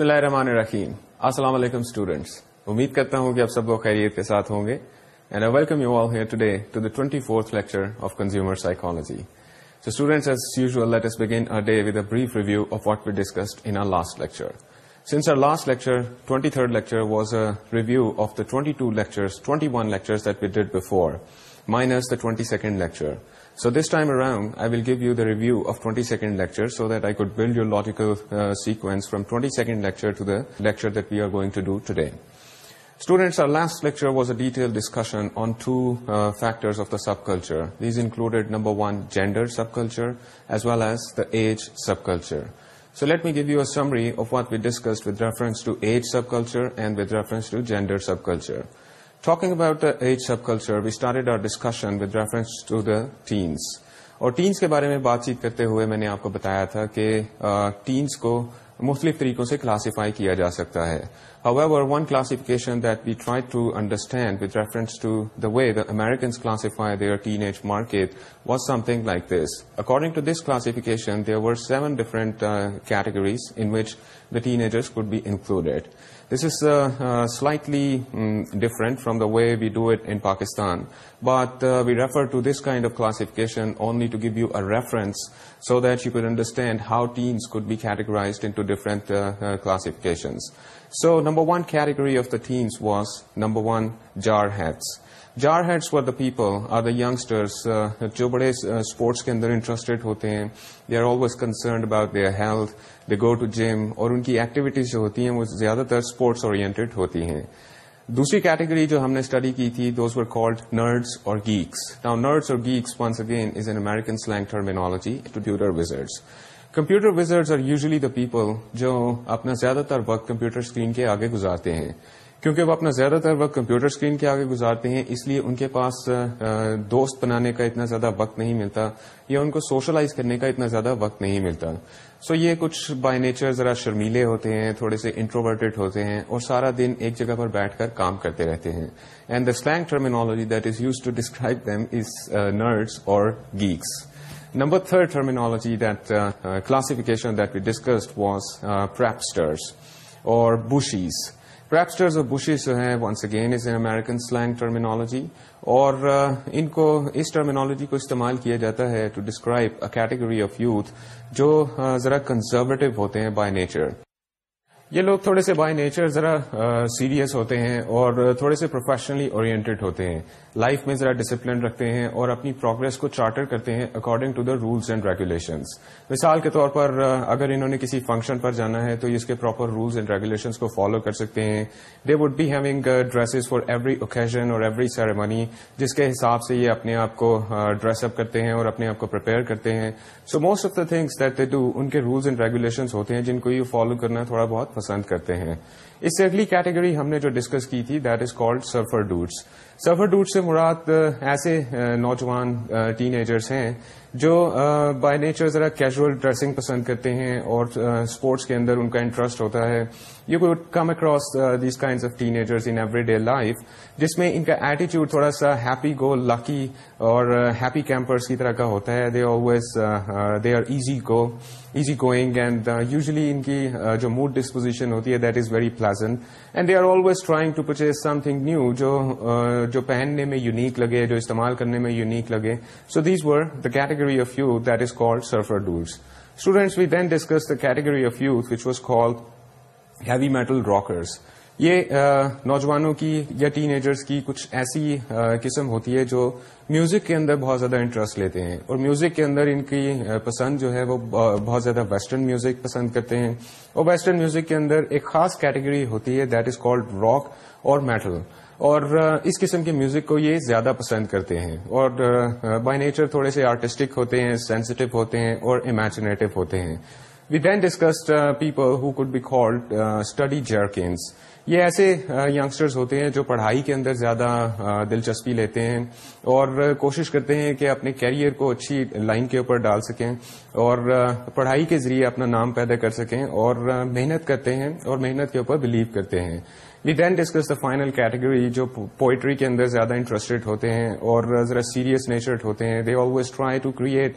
بسم اللہ الرحمن الرحیم السلام علیکم اسٹوڈینٹس امید کرتا ہوں کہ آپ سب کو خیریت کے ساتھ ہوں گے and I welcome you all here today fourth lecture of consumer psychology students brief review of what we discussed in last lecture third lecture was a review of before minus second lecture So this time around, I will give you the review of 22nd lecture so that I could build your logical uh, sequence from 22nd lecture to the lecture that we are going to do today. Students, our last lecture was a detailed discussion on two uh, factors of the subculture. These included, number one, gender subculture, as well as the age subculture. So let me give you a summary of what we discussed with reference to age subculture and with reference to gender subculture. talking about the age subculture, we started our discussion with reference to the teens. اور teens کے بارے میں بات چیت کرتے ہوئے میں نے آپ کو بتایا تھا کہ ٹینس کو مختلف طریقوں سے کلاسیفائی کیا جا سکتا ہے However, one classification that we tried to understand with reference to the way the Americans classify their teenage market was something like this. According to this classification, there were seven different uh, categories in which the teenagers could be included. This is uh, uh, slightly mm, different from the way we do it in Pakistan, but uh, we refer to this kind of classification only to give you a reference so that you could understand how teens could be categorized into different classifications. So number one category of the teens was number one, jarheads. Jarheads for the people are the youngsters جو بڑے sports uh, کے اندر interested ہوتے ہیں they are always concerned about their health they go to gym اور ان کی activities جو ہوتی ہیں وہ زیادہ تر اسپورٹس اورینٹیڈ ہوتی ہیں دوسری کیٹیگری جو ہم نے اسٹڈی کی تھی دوز ور کالڈ نرڈس اور ناؤ نرڈس اور once again is an slang terminology computer are usually the people جو اپنا زیادہ تر وقت کمپیوٹر اسکرین کے آگے گزارتے ہیں کیونکہ وہ اپنا زیادہ تر وقت کمپیوٹر اسکرین کے آگے گزارتے ہیں اس لیے ان کے پاس دوست بنانے کا اتنا زیادہ وقت نہیں ملتا یا ان کو سوشلائز کرنے کا اتنا زیادہ وقت نہیں ملتا سو یہ کچھ بائی نیچر ذرا شرمیلے ہوتے ہیں تھوڑے سے انٹروورٹیڈ ہوتے ہیں اور سارا دن ایک جگہ پر بیٹھ کر کام کرتے رہتے ہیں and the slang terminology that is use to describe them is nerds or geeks number third terminology that classification that we discussed was prepsters or bushies prepsters or bushies جو ہیں once again is an American slang terminology اور uh, ان کو اس terminology کو استعمال کیا جاتا ہے to describe a category of youth جو uh, ذرا کنزرویٹو ہوتے ہیں بائی نیچر یہ لوگ تھوڑے سے بائی نیچر ذرا سیریس ہوتے ہیں اور تھوڑے سے پروفیشنلی اورینٹیڈ ہوتے ہیں لائف میں ذرا ڈسپلن رکھتے ہیں اور اپنی پروگرس کو چارٹر کرتے ہیں according to the rules and regulations مثال کے طور پر اگر انہوں نے کسی فنکشن پر جانا ہے تو اس کے پراپر رولس اینڈ ریگولیشنس کو فالو کر سکتے ہیں they would be having dresses for every occasion or every ceremony جس کے حساب سے یہ اپنے آپ کو ڈریس اپ کرتے ہیں اور اپنے آپ کو پرپیئر کرتے ہیں so most of the things that do ان کے رولس اینڈ ریگولیشنس ہوتے ہیں جن کو یہ فالو کرنا تھوڑا بہت پسند کرتے ہیں اس سے اگلی کیٹیگری ہم نے جو ڈسکس کی تھی that is called surfer dudes surfer dudes سے مراد ایسے نوجوان ٹین ایجرس ہیں جو بائی نیچر ذرا کیجول ڈریسنگ پسند کرتے ہیں اور اسپورٹس کے اندر ان کا انٹرسٹ ہوتا ہے you could come across these kind of agers in every day life جس میں ان کا ایٹیچیوڈ تھوڑا سا ہیپی گو لکی اور ہیپی uh, کیمپرس کی طرح کا ہوتا ہے they they always are easy go easy going and usually ان کی uh, جو موڈ ڈسپوزیشن ہوتی ہے that is very pleasant and they are always trying to purchase something new جو پہننے میں یونیک لگے جو استعمال کرنے میں یونیک لگے so these were the category of youth that is call surfer dolls students we then discuss the category of youth which was called heavy metal rockers یہ نوجوانوں کی یا ٹین ایجرس کی کچھ ایسی قسم ہوتی ہے جو میوزک کے اندر بہت زیادہ انٹرسٹ لیتے ہیں اور میوزک کے اندر ان کی پسند جو ہے وہ بہت زیادہ ویسٹرن میوزک پسند کرتے ہیں اور ویسٹرن میوزک کے اندر ایک خاص کیٹیگری ہوتی ہے دیٹ از کالڈ راک اور میٹل اور اس قسم کے میوزک کو یہ زیادہ پسند کرتے ہیں اور بائی نیچر تھوڑے سے آرٹسٹک ہوتے ہیں سینسٹو ہوتے ہیں اور امیجنیٹو ہوتے ہیں we then discussed people who could be called study jerkins یہ ایسے یگسٹرز ہوتے ہیں جو پڑھائی کے اندر زیادہ دلچسپی لیتے ہیں اور کوشش کرتے ہیں کہ اپنے کیریئر کو اچھی لائن کے اوپر ڈال سکیں اور پڑھائی کے ذریعے اپنا نام پیدا کر سکیں اور محنت کرتے ہیں اور محنت کے اوپر بلیو کرتے ہیں we then discuss the final category جو پوئٹری کے اندر زیادہ انٹرسٹڈ ہوتے ہیں اور ذرا سیریس نیچرڈ ہوتے ہیں they always try to create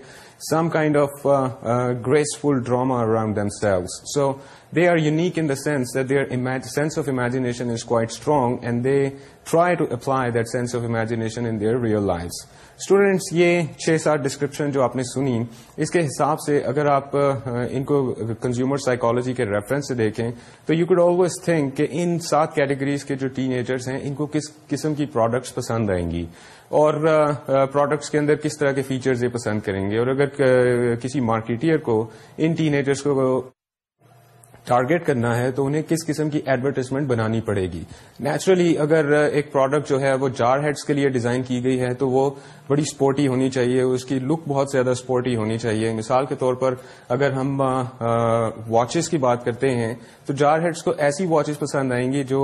some kind of uh, uh, graceful drama around themselves. So they are unique in the sense that their sense of imagination is quite strong, and they try to apply that sense of imagination in their real lives. Students یہ چھ سات description جو آپ نے سنی اس کے حساب سے اگر آپ ان کو کنزیومر سائیکالوجی کے ریفرنس سے دیکھیں تو یو کوڈ آلویز تھنک کہ ان سات کیٹیگریز کے جو ٹین ایجرس ہیں ان کو کس قسم کی پروڈکٹس پسند آئیں گی اور پروڈکٹس کے اندر کس طرح کے فیچرز یہ پسند کریں گے اور اگر کسی مارکیٹر کو ان ٹین ایجرس کو ٹارگیٹ کرنا ہے تو انہیں کس قسم کی ایڈورٹیزمنٹ بنانی پڑے گی نیچرلی اگر ایک پروڈکٹ جو ہے وہ جار ہیڈس کے لیے ڈیزائن کی گئی ہے تو وہ بڑی سپورٹی ہونی چاہیے اس کی لک بہت زیادہ سپورٹی ہونی چاہیے مثال کے طور پر اگر ہم واچز کی بات کرتے ہیں تو جار ہیڈس کو ایسی واچز پسند آئیں گی جو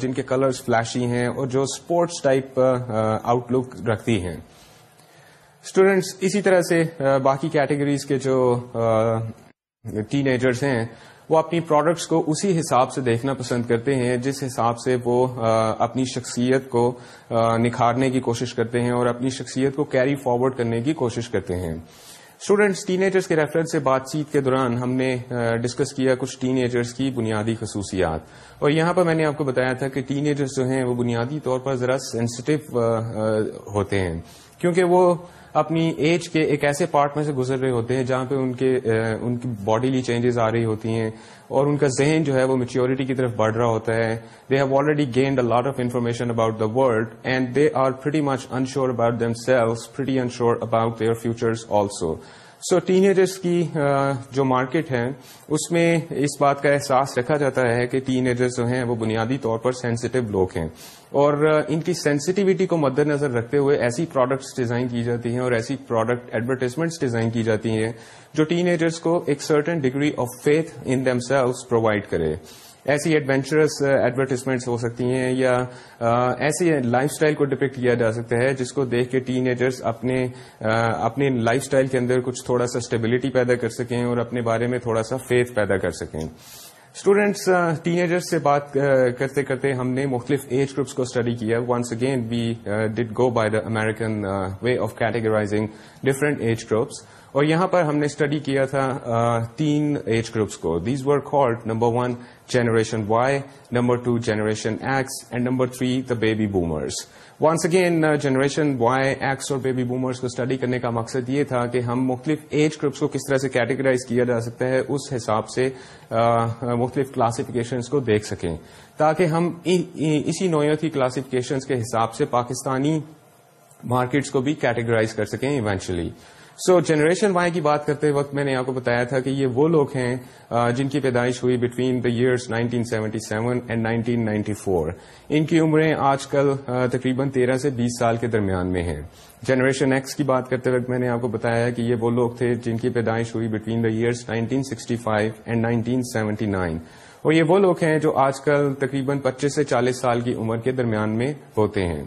جن کے کلرز فلیشی ہیں اور جو اسپورٹس ٹائپ آؤٹ لک رکھتی ہیں اسٹوڈینٹس اسی طرح سے باقی کیٹیگریز کے جو ٹیجرس ہیں وہ اپنی پروڈکٹس کو اسی حساب سے دیکھنا پسند کرتے ہیں جس حساب سے وہ اپنی شخصیت کو نکھارنے کی کوشش کرتے ہیں اور اپنی شخصیت کو کیری فارورڈ کرنے کی کوشش کرتے ہیں اسٹوڈینٹس ٹین ایجرس کے ریفرنس سے بات چیت کے دوران ہم نے ڈسکس کیا کچھ ٹین ایجرس کی بنیادی خصوصیات اور یہاں پر میں نے آپ کو بتایا تھا کہ ٹین ایجرس جو ہیں وہ بنیادی طور پر ذرا سینسٹو ہوتے ہیں کیونکہ وہ اپنی ایج کے ایک ایسے پارٹ میں سے گزر رہے ہوتے ہیں جہاں پہ ان کے ان کی باڈی لی آ رہی ہوتی ہیں اور ان کا ذہن جو ہے وہ میچیورٹی کی طرف بڑھ رہا ہوتا ہے they have already gained a lot of information about the world and they are pretty much unsure about themselves pretty unsure about their future also so teenagers کی جو مارکیٹ ہے اس میں اس بات کا احساس رکھا جاتا ہے کہ ٹین ایجرس جو ہیں وہ بنیادی طور پر سینسٹیو لوگ ہیں اور ان کی سینسٹیوٹی کو مد نظر رکھتے ہوئے ایسی پروڈکٹس ڈیزائن کی جاتی ہیں اور ایسی پروڈکٹ ایڈورٹیزمنٹس ڈیزائن کی جاتی ہیں جو ٹین ایجرس کو ایک certain degree of faith in themselves provide کرے ایسی ایڈوینچرس ایڈورٹیزمنٹس uh, ہو سکتی ہیں یا uh, ایسی لائف اسٹائل کو ڈپکٹ کیا جا سکتا ہے جس کو دیکھ کے ٹین ایجرس اپنے uh, اپنے لائف اسٹائل کے اندر کچھ تھوڑا سا اسٹیبلٹی پیدا کر سکیں اور اپنے بارے میں تھوڑا سا فیتھ پیدا کر سکیں اسٹوڈینٹس ٹی ایجرس سے بات uh, کرتے کرتے ہم نے مختلف ایج گروپس کو اسٹڈی کیا once again we be go by the American way of categorising different age groups اور یہاں پر ہم نے اسٹڈی کیا تھا تین ایج گروپس کو these were called number one generation Y number two generation X and number three the baby boomers once again generation Y X اور بیبی بومرز کو اسٹڈی کرنے کا مقصد یہ تھا کہ ہم مختلف ایج گروپس کو کس طرح سے کیٹیگرائز کیا جا سکتا ہے اس حساب سے مختلف کلاسیفیکیشنز کو دیکھ سکیں تاکہ ہم اسی نوعیت کی کلاسیفیکیشنز کے حساب سے پاکستانی مارکیٹس کو بھی کیٹیگرائز کر سکیں ایونچولی سو جنریشن وائی کی بات کرتے وقت میں نے آپ کو بتایا تھا کہ یہ وہ لوگ ہیں جن کی پیدائش ہوئی between the years 1977 seven and nineteen ان کی عمریں آج کل تقریباً تیرہ سے بیس سال کے درمیان میں ہیں جنریشن ایکس کی بات کرتے وقت میں نے آپ کو بتایا کہ یہ وہ لوگ تھے جن کی پیدائش ہوئی between the years 1965 sixty and 1979 اور یہ وہ لوگ ہیں جو آج کل تقریباً پچیس سے چالیس سال کی عمر کے درمیان میں ہوتے ہیں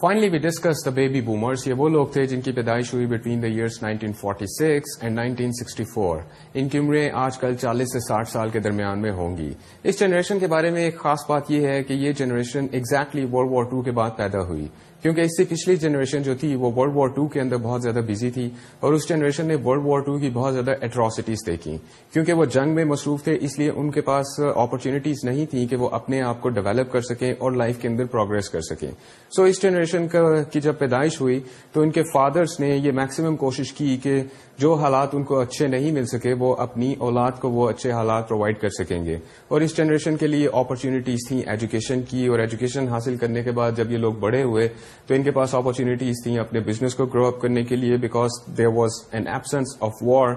finally we discuss the baby boomers یہ وہ لوگ تھے جن کی پیدائش ہوئی بٹوین دا ایئرس 1946 اینڈ 1964 ان کی عمریں آج کل 40 سے 60 سال کے درمیان میں ہوں گی اس جنریشن کے بارے میں ایک خاص بات یہ ہے کہ یہ generation exactly world war two کے بعد پیدا ہوئی کیونکہ اس سے پچھلی جنریشن جو تھی وہ ورلڈ وار ٹو کے اندر بہت زیادہ بزی تھی اور اس جنریشن نے ورلڈ وار ٹو کی بہت زیادہ اٹراسٹیز دیکھی کیونکہ وہ جنگ میں مصروف تھے اس لیے ان کے پاس اپرچونیٹیز نہیں تھیں کہ وہ اپنے آپ کو ڈیولپ کر سکیں اور لائف کے اندر پروگرس کر سکیں سو so اس جنریشن جنریشن کی جب پیدائش ہوئی تو ان کے فادرس نے یہ میکسیمم کوشش کی کہ جو حالات ان کو اچھے نہیں مل سکے وہ اپنی اولاد کو وہ اچھے حالات پرووائڈ کر سکیں گے اور اس جنریشن کے لیے اپرچونیٹیز تھیں ایجوکیشن کی اور ایجوکیشن حاصل کرنے کے بعد جب یہ لوگ بڑے ہوئے تو ان کے پاس اپرچونیٹیز تھیں اپنے بزنس کو گرو اپ کرنے کے لیے because there was an absence of war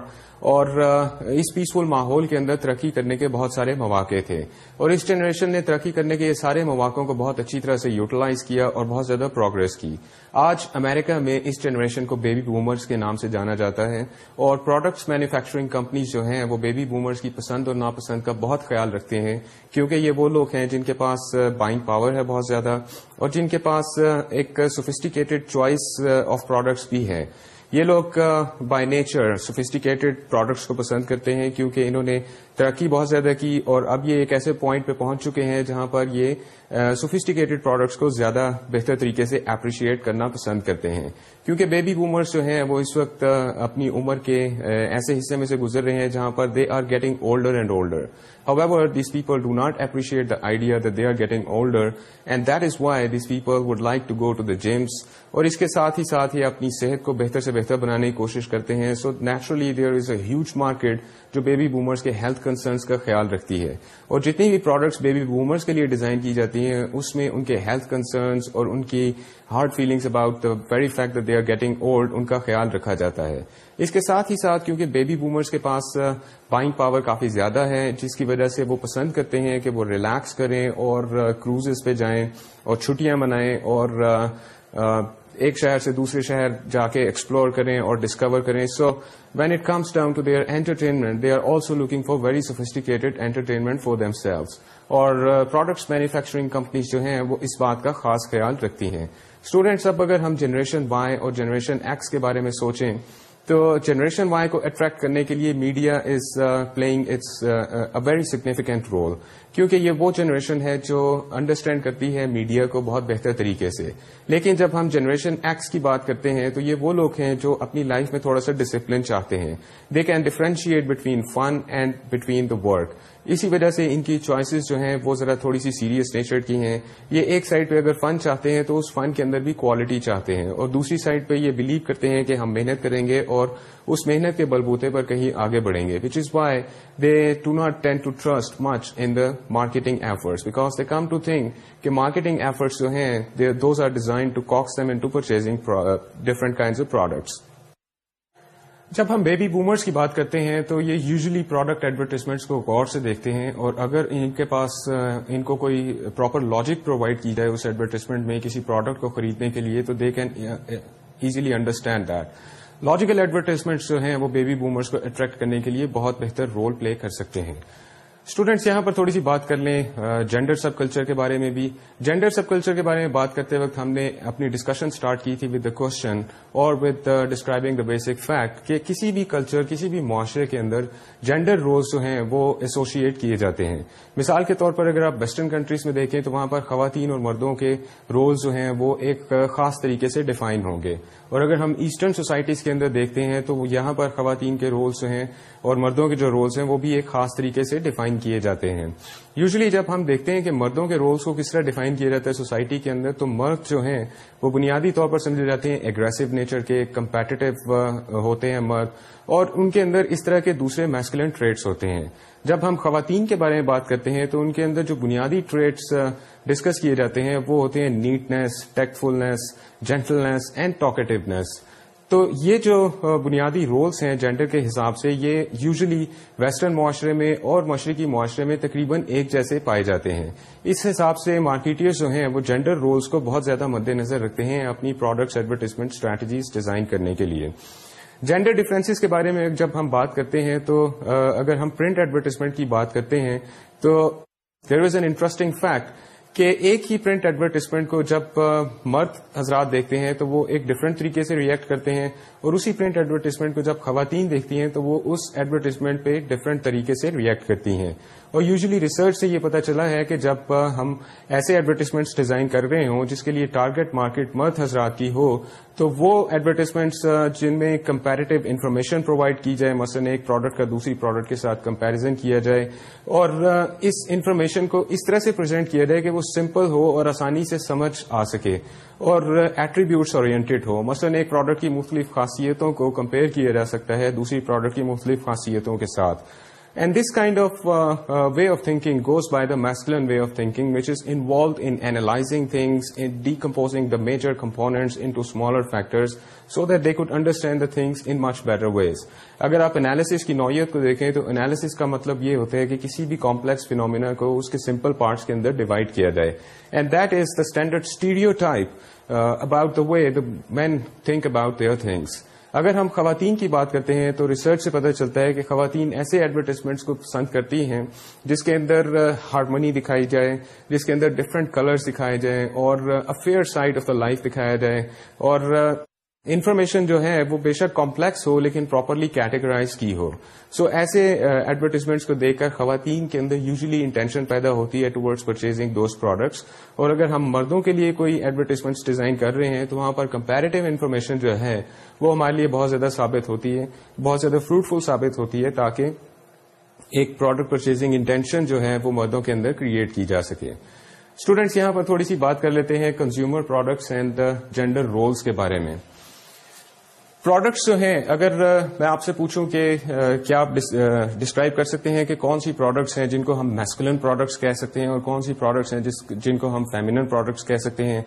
اور اس پیسفل ماحول کے اندر ترقی کرنے کے بہت سارے مواقع تھے اور اس جنریشن نے ترقی کرنے کے یہ سارے مواقع کو بہت اچھی طرح سے یوٹیلائز کیا اور بہت زیادہ پروگرس کی آج امریکہ میں اس جنریشن کو بیبی بومرز کے نام سے جانا جاتا ہے اور پروڈکٹس مینوفیکچرنگ کمپنیز جو ہیں وہ بیبی بومرز کی پسند اور ناپسند کا بہت خیال رکھتے ہیں کیونکہ یہ وہ لوگ ہیں جن کے پاس بائنگ پاور ہے بہت زیادہ اور جن کے پاس ایک سوفیسٹیکیٹڈ چوائس آف پروڈکٹس بھی ہے یہ لوگ بائی نیچر سوفیسٹیکیٹڈ پروڈکٹس کو پسند کرتے ہیں کیونکہ انہوں نے ترقی بہت زیادہ کی اور اب یہ ایک ایسے پوائنٹ پہ پہنچ چکے ہیں جہاں پر یہ سوفیسٹیکیٹڈ پروڈکٹس کو زیادہ بہتر طریقے سے اپریشیٹ کرنا پسند کرتے ہیں کیونکہ بیبی بومرس جو ہیں وہ اس وقت اپنی عمر کے ایسے حصے میں سے گزر رہے ہیں جہاں پر they are getting older and older however this people do not appreciate the idea that they are getting older and that is why these people would like to go to the gyms اور اس کے ساتھ ہی ساتھ یہ اپنی صحت کو بہتر سے بہتر بنانے کی کوشش کرتے ہیں so naturally there is a huge market جو بیبی بومرس کے ہیلتھ کنسرنس کا خیال رکھتی ہے اور جتنی بھی پروڈکٹس بیبی وومرس کے لیے ڈیزائن کی جاتی ہیں اس میں ان کے ہیلتھ کنسرنس اور ان کی hard feelings about very fact they are getting old ان کا خیال رکھا جاتا ہے اس کے ساتھ ہی ساتھ کیونکہ بیبی بومرز کے پاس بائنگ پاور کافی زیادہ ہے جس کی وجہ سے وہ پسند کرتے ہیں کہ وہ ریلیکس کریں اور کروزز پہ جائیں اور چھٹیاں منائیں اور ایک شہر سے دوسرے شہر جا کے ایکسپلور کریں اور ڈسکور کریں so when it comes down to their entertainment they are also looking for very sophisticated entertainment for themselves اور پروڈکٹس مینوفیکچرنگ کمپنیز جو ہیں وہ اس بات کا خاص خیال رکھتی ہیں اسٹوڈینٹس اب اگر ہم جنریشن وائی اور جنریشن ایکس کے بارے میں سوچیں تو جنریشن وائی کو اٹریکٹ کرنے کے لیے media is playing its a very significant role کیونکہ یہ وہ جنریشن ہے جو انڈرسٹینڈ کرتی ہے میڈیا کو بہت بہتر طریقے سے لیکن جب ہم جنریشن ایکس کی بات کرتے ہیں تو یہ وہ لوگ ہیں جو اپنی لائف میں تھوڑا سا ڈسپلن چاہتے ہیں they can differentiate between fun and between the work اسی وجہ سے ان کی چوائسیز جو ہیں وہ ذرا تھوڑی سی سیریس نیچر کی ہیں یہ ایک سائڈ پہ اگر فن چاہتے ہیں تو اس فن کے اندر بھی کوالٹی چاہتے ہیں اور دوسری سائڈ پہ یہ بلیو کرتے ہیں کہ ہم محنت کریں گے اور اس محنت کے بلبوتے پر کہیں آگے بڑھیں گے which is why they to not tend to trust much in the marketing efforts because they come to think کہ مارکیٹنگ ایفرٹس جو ہیں those are design to coax them and to purchasing different kinds of products جب ہم baby boomers کی بات کرتے ہیں تو یہ یوزلی پروڈکٹ ایڈورٹیزمنٹس کو غور سے دیکھتے ہیں اور اگر ان کے پاس ان کو کوئی پراپر لاجک پرووائڈ کی جائے اس ایڈورٹیزمنٹ میں کسی پروڈکٹ کو خریدنے کے لیے تو they can easily understand that logical advertisements جو ہیں وہ بیبی بومرز کو اٹریکٹ کرنے کے لیے بہت بہتر رول پلے کر سکتے ہیں اسٹوڈینٹس یہاں پر تھوڑی سی بات کر لیں جینڈر سب کلچر کے بارے میں بھی جینڈر سب کلچر کے بارے میں بات کرتے وقت ہم نے اپنی ڈسکشن اسٹارٹ کی تھی ود دا کوشچن اور with describing the basic fact کہ کسی بھی کلچر کسی بھی معاشرے کے اندر جینڈر رولز جو ہیں وہ ایسوشیٹ کیے جاتے ہیں مثال کے طور پر اگر آپ ویسٹرن کنٹریز میں دیکھیں تو وہاں پر خواتین اور مردوں کے رولز جو ہیں وہ ایک خاص طریقے سے ڈیفائن ہوں گے اور اگر ہم ایسٹرن سوسائٹیز کے اندر دیکھتے ہیں تو یہاں پر خواتین کے رولز جو ہیں اور مردوں کے جو رولس ہیں وہ بھی ایک خاص طریقے سے ڈیفائن کیے جاتے ہیں یوزلی جب ہم دیکھتے ہیں کہ مردوں کے رولس کو کس طرح ڈیفائن کیا جاتا ہے سوسائٹی کے اندر تو مرد جو ہیں وہ بنیادی طور پر سمجھے جاتے ہیں اگریسو نیچر کے کمپیٹیٹو ہوتے ہیں مرد اور ان کے اندر اس طرح کے دوسرے میسکولن ٹریٹس ہوتے ہیں جب ہم خواتین کے بارے میں بات کرتے ہیں تو ان کے اندر جو بنیادی ٹریٹس ڈسکس کیے جاتے ہیں وہ ہوتے ہیں نیٹنیس ٹیکفلنس جینٹلنیس اینڈ ٹاکٹیونیس تو یہ جو بنیادی رولز ہیں جینڈر کے حساب سے یہ یوزلی ویسٹرن معاشرے میں اور مشرقی معاشرے میں تقریباً ایک جیسے پائے جاتے ہیں اس حساب سے مارکیٹرز جو ہیں وہ جینڈر رولز کو بہت زیادہ مد نظر رکھتے ہیں اپنی پروڈکٹس ایڈورٹیزمنٹ اسٹریٹجیز ڈیزائن کرنے کے لیے جینڈر ڈفرینسز کے بارے میں جب ہم بات کرتے ہیں تو اگر ہم پرنٹ ایڈورٹیزمنٹ کی بات کرتے ہیں تو there is an interesting fact کہ ایک ہی پرنٹ ایڈورٹیزمنٹ کو جب مرد حضرات دیکھتے ہیں تو وہ ایک ڈفرنٹ طریقے سے ریئیکٹ کرتے ہیں اور اسی پرنٹ ایڈورٹیزمنٹ کو جب خواتین دیکھتی ہیں تو وہ اس ایڈورٹیزمنٹ پہ ڈفرینٹ ڈفرنٹ طریقے سے ریئیکٹ کرتی ہیں اور یوزلی ریسرچ سے یہ پتا چلا ہے کہ جب ہم ایسے ایڈورٹیزمنٹس ڈیزائن کر رہے ہوں جس کے لیے ٹارگیٹ مارکیٹ مرد حضرات کی ہو تو وہ ایڈورٹیزمنٹس جن میں کمپیریٹو انفارمیشن پرووائڈ کی جائے مثلاً ایک پروڈکٹ کا دوسری پروڈکٹ کے ساتھ کمپیرزن کیا جائے اور اس انفارمیشن کو اس طرح سے پرزینٹ کیا جائے کہ وہ وہ سمپل ہو اور آسانی سے سمجھ آ سکے اور ایٹریبیوٹس اورینٹیڈ ہو مثلاً ایک پروڈکٹ کی مختلف خاصیتوں کو کمپیئر کیا جا سکتا ہے دوسری پروڈکٹ کی مختلف خاصیتوں کے ساتھ and this kind of way of thinking goes by the masculine way of thinking which is involved analogue things in decomposing the major components into smaller factors so that they could understand the things in much better ways اگر آپ analysis کی نوعیت کو دیکھیں تو analysis کا مطلب یہ ہوتا ہے کہ کسی بھی کمپلیکس فینومینا کو اس کے سمپل پارٹس کے اندر ڈیوائڈ کیا جائے and that is the standard stereotype about men think about their things اگر ہم خواتین کی بات کرتے ہیں تو ریسرچ سے پتہ چلتا ہے کہ خواتین ایسے ایڈورٹیزمنٹس کو پسند کرتی ہیں جس کے اندر ہارمونی دکھائی جائے جس کے اندر ڈفرینٹ کلرز دکھائے جائیں اور a fair side of the life دکھایا جائے اور انفارمیشن جو ہے وہ بے شک کمپلیکس ہو لیکن پراپرلی کیٹیگرائز کی ہو سو so, ایسے ایڈورٹیزمنٹس کو دیکھ کر خواتین کے اندر یوزلی انٹینشن پیدا ہوتی ہے ٹو پرچیزنگ دوز پروڈکٹس اور اگر ہم مردوں کے لیے کوئی ایڈورٹیزمنٹس ڈیزائن کر رہے ہیں تو وہاں پر کمپیریٹو انفارمیشن جو ہے وہ ہمارے لیے بہت زیادہ ثابت ہوتی ہے بہت زیادہ فروٹفل ثابت ہوتی ہے تاکہ ایک پروڈکٹ پرچیزنگ انٹینشن جو ہے وہ مردوں کے اندر کریٹ کی جا سکے اسٹوڈینٹس یہاں پر تھوڑی سی بات کر لیتے ہیں consumer products and the gender roles کے بارے میں پروڈکٹس جو ہیں اگر میں آپ سے پوچھوں کہ کیا آپ ڈسکرائب کر سکتے ہیں کہ کون سی پروڈکٹس ہیں جن کو ہم میسکولن پروڈکٹس کہہ سکتے ہیں اور کون سی پروڈکٹس ہیں جن کو ہم فیمینن پروڈکٹس کہہ سکتے ہیں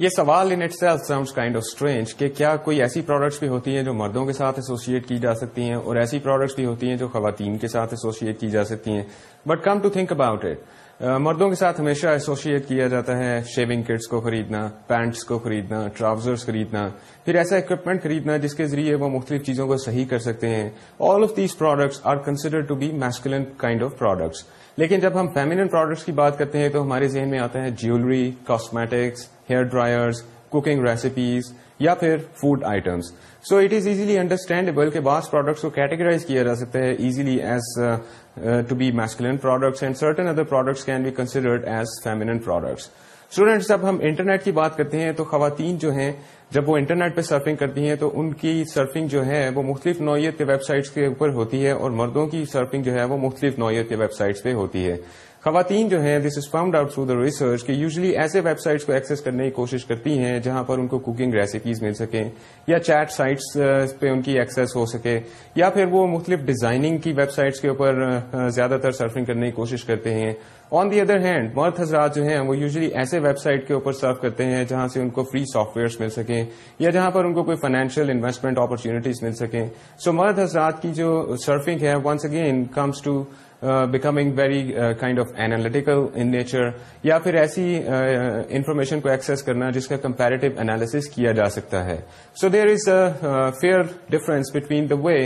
یہ سوال in itself seems kind of strange کہ کیا کوئی ایسی پروڈکٹس بھی ہوتی ہیں جو مردوں کے ساتھ ایسوسیٹ کی جا سکتی ہیں اور ایسی پروڈکٹس بھی ہوتی ہیں جو خواتین کے ساتھ ایسوسیٹ کی جا سکتی ہیں but come to think about it مردوں کے ساتھ ہمیشہ ایسوسیٹ کیا جاتا ہے شیونگ کٹس کو خریدنا پینٹس کو خریدنا ٹراؤزرس خریدنا پھر ایسا اکوپمنٹ خریدنا جس کے ذریعے وہ مختلف چیزوں کو صحیح کر سکتے ہیں all of these products are consider to be masculine kind of products لیکن جب ہم فیمینن پروڈکٹس کی بات کرتے ہیں تو ہمارے ذہن میں آتا ہے jewellery cosmetics hair dryers cooking recipes یا پھر food items so it is easily understandable کہ بعض پروڈکٹس کو کیٹیگرائز کیا جا سکتا ہے easily as to be masculine products and certain other products can be considered as feminine products students جب ہم انٹرنیٹ کی بات کرتے ہیں تو خواتین جو ہیں جب وہ انٹرنیٹ پہ سرفنگ کرتی ہیں تو ان کی سرفنگ جو ہے وہ مختلف نوعیت کے ویب سائٹس کے اوپر ہوتی ہے اور مردوں کی سرفنگ جو ہے وہ مختلف نوعیت کے ویب سائٹس پہ ہوتی ہے خواتین جو ہیں this is found out through the research کہ یوزلی ایسے ویب سائٹس کو ایکسیس کرنے کی کوشش کرتی ہیں جہاں پر ان کو کوکنگ ریسیپیز مل سکیں یا چیٹ سائٹس uh, پہ ان کی ایکسس ہو سکے یا پھر وہ مختلف ڈیزائننگ کی ویب سائٹس کے اوپر uh, uh, زیادہ تر سرفنگ کرنے کی کوشش کرتے ہیں آن دی ادر ہینڈ مرد حضرات جو ہیں وہ یوزلی ایسے ویب سائٹ کے اوپر سرو کرتے ہیں جہاں سے ان کو فری سافٹ ویئرس مل سکیں یا جہاں پر ان کو کوئی فائنینشیل انویسٹمنٹ اپارچونیٹیز مل سکیں سو so مرد حضرات کی جو سرفنگ ہے once again comes to becoming very kind of analytical in nature یا پھر ایسی انفارمیشن uh, کو ایکسس کرنا جس کا کمپیریٹو اینالیس کیا جا سکتا ہے so there is a fair difference between the way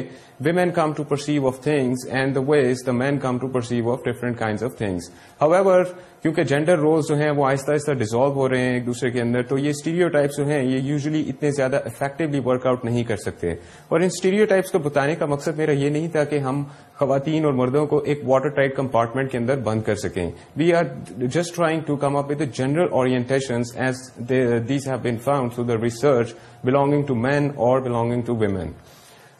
women come to perceive of things and the ways the men come to perceive of different kinds of things. However, کیونکہ gender role جو ہیں وہ آہستہ آہستہ dissolve ہو رہے ہیں ایک دوسرے کے اندر تو یہ اسٹیریو ٹائپس جو ہیں یہ یوزلی اتنے زیادہ افیکٹولی ورک آؤٹ نہیں کر سکتے اور ان اسٹیریو ٹائپس کو بتانے کا مقصد میرا یہ نہیں تھا کہ ہم خواتین اور مردوں کو ایک واٹر ٹائٹ کمپارٹمنٹ کے اندر بند کر سکیں we are just trying to come up with general orientation as these have been found gender the research belonging to men اور belonging to women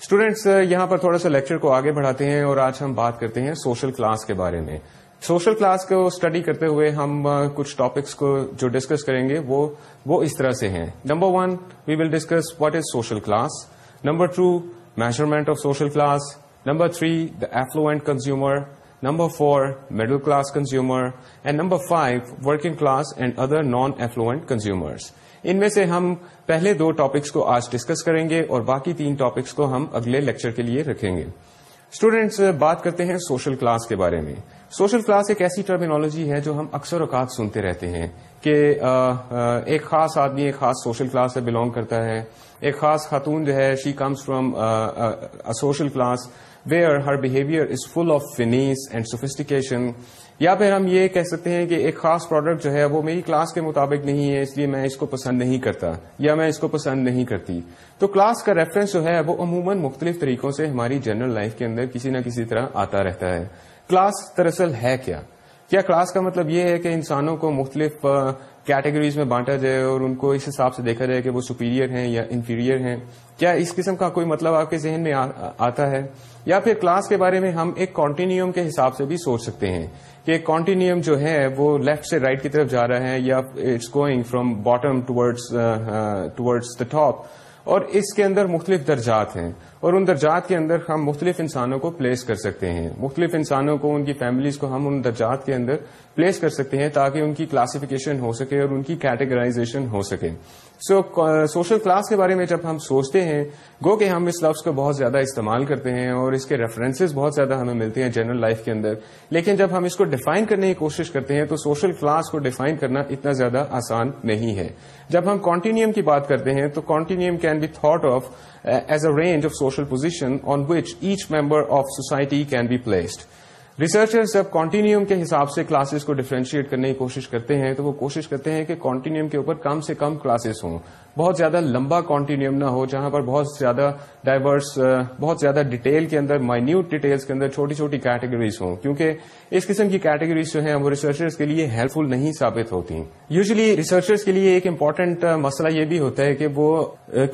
students uh, یہاں پر تھوڑا سا لیکچر کو آگے بڑھاتے ہیں اور آج ہم بات کرتے ہیں سوشل کلاس کے بارے میں سوشل کلاس کو اسٹڈی کرتے ہوئے ہم uh, کچھ ٹاپکس کو جو ڈسکس کریں گے وہ وہ اس طرح سے ہیں number one we will discuss what is social class number two measurement of social class number three the affluent consumer number four middle class consumer and number five working class and other non affluent consumers ان میں سے ہم پہلے دو topics کو آج discuss کریں گے اور باقی تین ٹاپکس کو ہم اگلے لیکچر کے لیے رکھیں گے اسٹوڈینٹس بات کرتے ہیں سوشل کلاس کے بارے میں سوشل کلاس ایک ایسی ٹرمینالوجی ہے جو ہم اکثر اوقات سنتے رہتے ہیں کہ ایک خاص آدمی ایک خاص سوشل کلاس سے بلانگ کرتا ہے ایک خاص خاتون جو ہے she comes from social class where her behaviour is full of finesse and sophistication یا پھر ہم یہ کہہ سکتے ہیں کہ ایک خاص پروڈکٹ جو ہے وہ میری کلاس کے مطابق نہیں ہے اس لیے میں اس کو پسند نہیں کرتا یا میں اس کو پسند نہیں کرتی تو کلاس کا ریفرنس جو ہے وہ عموماً مختلف طریقوں سے ہماری جنرل لائف کے اندر کسی نہ کسی طرح آتا رہتا ہے کلاس دراصل ہے کیا کیا کلاس کا مطلب یہ ہے کہ انسانوں کو مختلف کیٹیگریز میں بانٹا جائے اور ان کو اس حساب سے دیکھا جائے کہ وہ سپیریئر ہیں یا انفیریئر ہیں کیا اس قسم کا کوئی مطلب آپ کے ذہن میں آتا ہے یا پھر کلاس کے بارے میں ہم ایک کانٹینیوم کے حساب سے بھی سوچ سکتے ہیں کہ کانٹینیوم جو ہے وہ لیفٹ سے رائٹ کی طرف جا رہا ہے یا it's going from bottom the top اور اس کے اندر مختلف درجات ہیں اور ان درجات کے اندر ہم مختلف انسانوں کو پلیس کر سکتے ہیں مختلف انسانوں کو ان کی فیملیز کو ہم ان درجات کے اندر پلیس کر سکتے ہیں تاکہ ان کی کلاسیفیکیشن ہو سکے اور ان کی کیٹیگرائزیشن ہو سکے سو سوشل کلاس کے بارے میں جب ہم سوچتے ہیں گو کہ ہم اس لفظ کو بہت زیادہ استعمال کرتے ہیں اور اس کے ریفرنسز بہت زیادہ ہمیں ملتے ہیں جنرل لائف کے اندر لیکن جب ہم اس کو ڈیفائن کرنے کی کوشش کرتے ہیں تو سوشل کلاس کو ڈیفائن کرنا اتنا زیادہ آسان نہیں ہے جب ہم کانٹینیوم کی بات کرتے ہیں تو continuum can be thought of as a range of social position on which each member of society can be placed researchers جب کانٹینیوم کے حساب سے کلاسز کو ڈفرینشیٹ کرنے کی کوشش کرتے ہیں تو وہ کوشش کرتے ہیں کہ کانٹینیوم کے اوپر کم سے کم کلاسز ہوں بہت زیادہ لمبا کانٹینیوم نہ ہو جہاں پر بہت زیادہ ڈائیورس بہت زیادہ ڈیٹیل کے اندر مائنیوٹ ڈیٹیلس کے اندر چھوٹی چھوٹی کیٹیگریز ہوں کیونکہ اس قسم کی کیٹیگریز جو ہیں وہ ریسرچرز کے لیے ہیلپ فل نہیں ثابت ہوتی یوزلی ریسرچرز کے لیے ایک امپورٹنٹ مسئلہ یہ بھی ہوتا ہے کہ وہ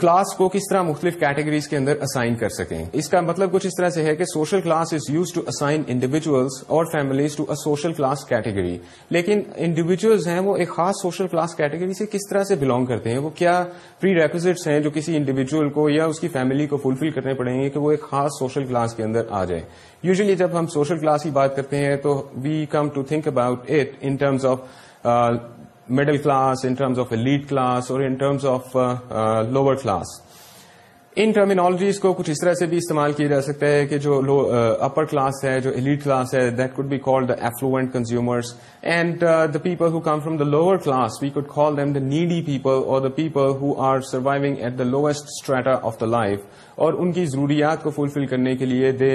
کلاس کو کس طرح مختلف کیٹیگریز کے اندر اسائن کر سکیں اس کا مطلب کچھ اس طرح سے ہے کہ social class is use to assign individuals اور families to social class category لیکن انڈیویجلز ہیں وہ ایک خاص سوشل کلاس کیٹیگری سے کس طرح سے بلانگ کرتے ہیں وہ کیا پری ریکوزٹس ہیں جو کسی انڈیویجل کو یا اس کی فیملی کو فلفل کرنے پڑیں گے کہ وہ ایک خاص سوشل کلاس کے اندر آ جائے یوزلی جب ہم سوشل کلاس کی بات کرتے ہیں تو we come to think about it in terms of middle class in terms of lead class اور in terms of lower class in terminologies کو کچھ اس طرح سے بھی استعمال کیا جا سکتا ہے کہ جو لو اپر کلاس ہے جو ایلیٹ کلاس ہے that could be call the affluent consumers and the people who come from the lower class we could call them the needy people اور the people who are surviving at the lowest strata of the life اور ان کی ضروریات کو fulfil کرنے کے لیے they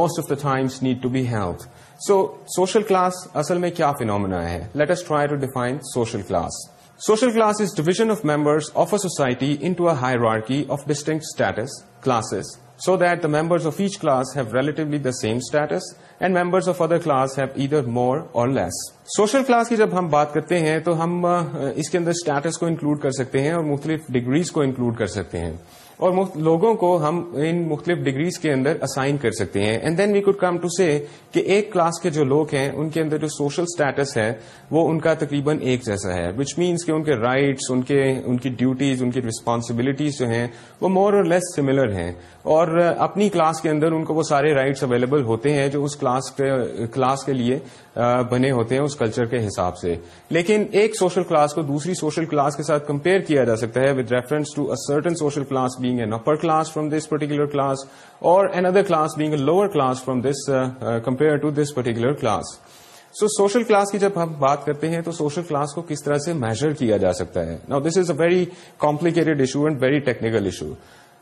most of the times need to be health so social class اصل میں کیا فینومنا ہے let's try to define social class Social class is division of members of a society into a hierarchy of distinct status, classes, so that the members of each class have relatively the same status and members of other class have either more or less. Social class کی جب ہم بات کرتے ہیں تو ہم اس کے اندر status کو include کر سکتے ہیں اور مختلف degrees کو include کر سکتے ہیں. اور لوگوں کو ہم ان مختلف ڈگریز کے اندر اسائن کر سکتے ہیں and then we could come to say کہ ایک کلاس کے جو لوگ ہیں ان کے اندر جو سوشل اسٹیٹس ہے وہ ان کا تقریباً ایک جیسا ہے وچ مینس کہ ان کے رائٹس ان کے ان کی ڈیوٹیز ان کی ریسپانسبلٹیز جو ہیں وہ مور اور لیس سملر ہیں اور uh, اپنی کلاس کے اندر ان کو وہ سارے رائٹس اویلیبل ہوتے ہیں جو اس کلاس کے لیے uh, بنے ہوتے ہیں اس کلچر کے حساب سے لیکن ایک سوشل کلاس کو دوسری سوشل کلاس کے ساتھ کمپیئر کیا جا سکتا ہے وتھ سرٹن سوشل کلاس بھی upper class from this particular class or another class being a lower class from this compare class so social class کی جب ہم بات کرتے ہیں تو سوشل کلاس کو کس طرح سے میزر کیا جا سکتا ہے this is a very complicated issue and very technical issue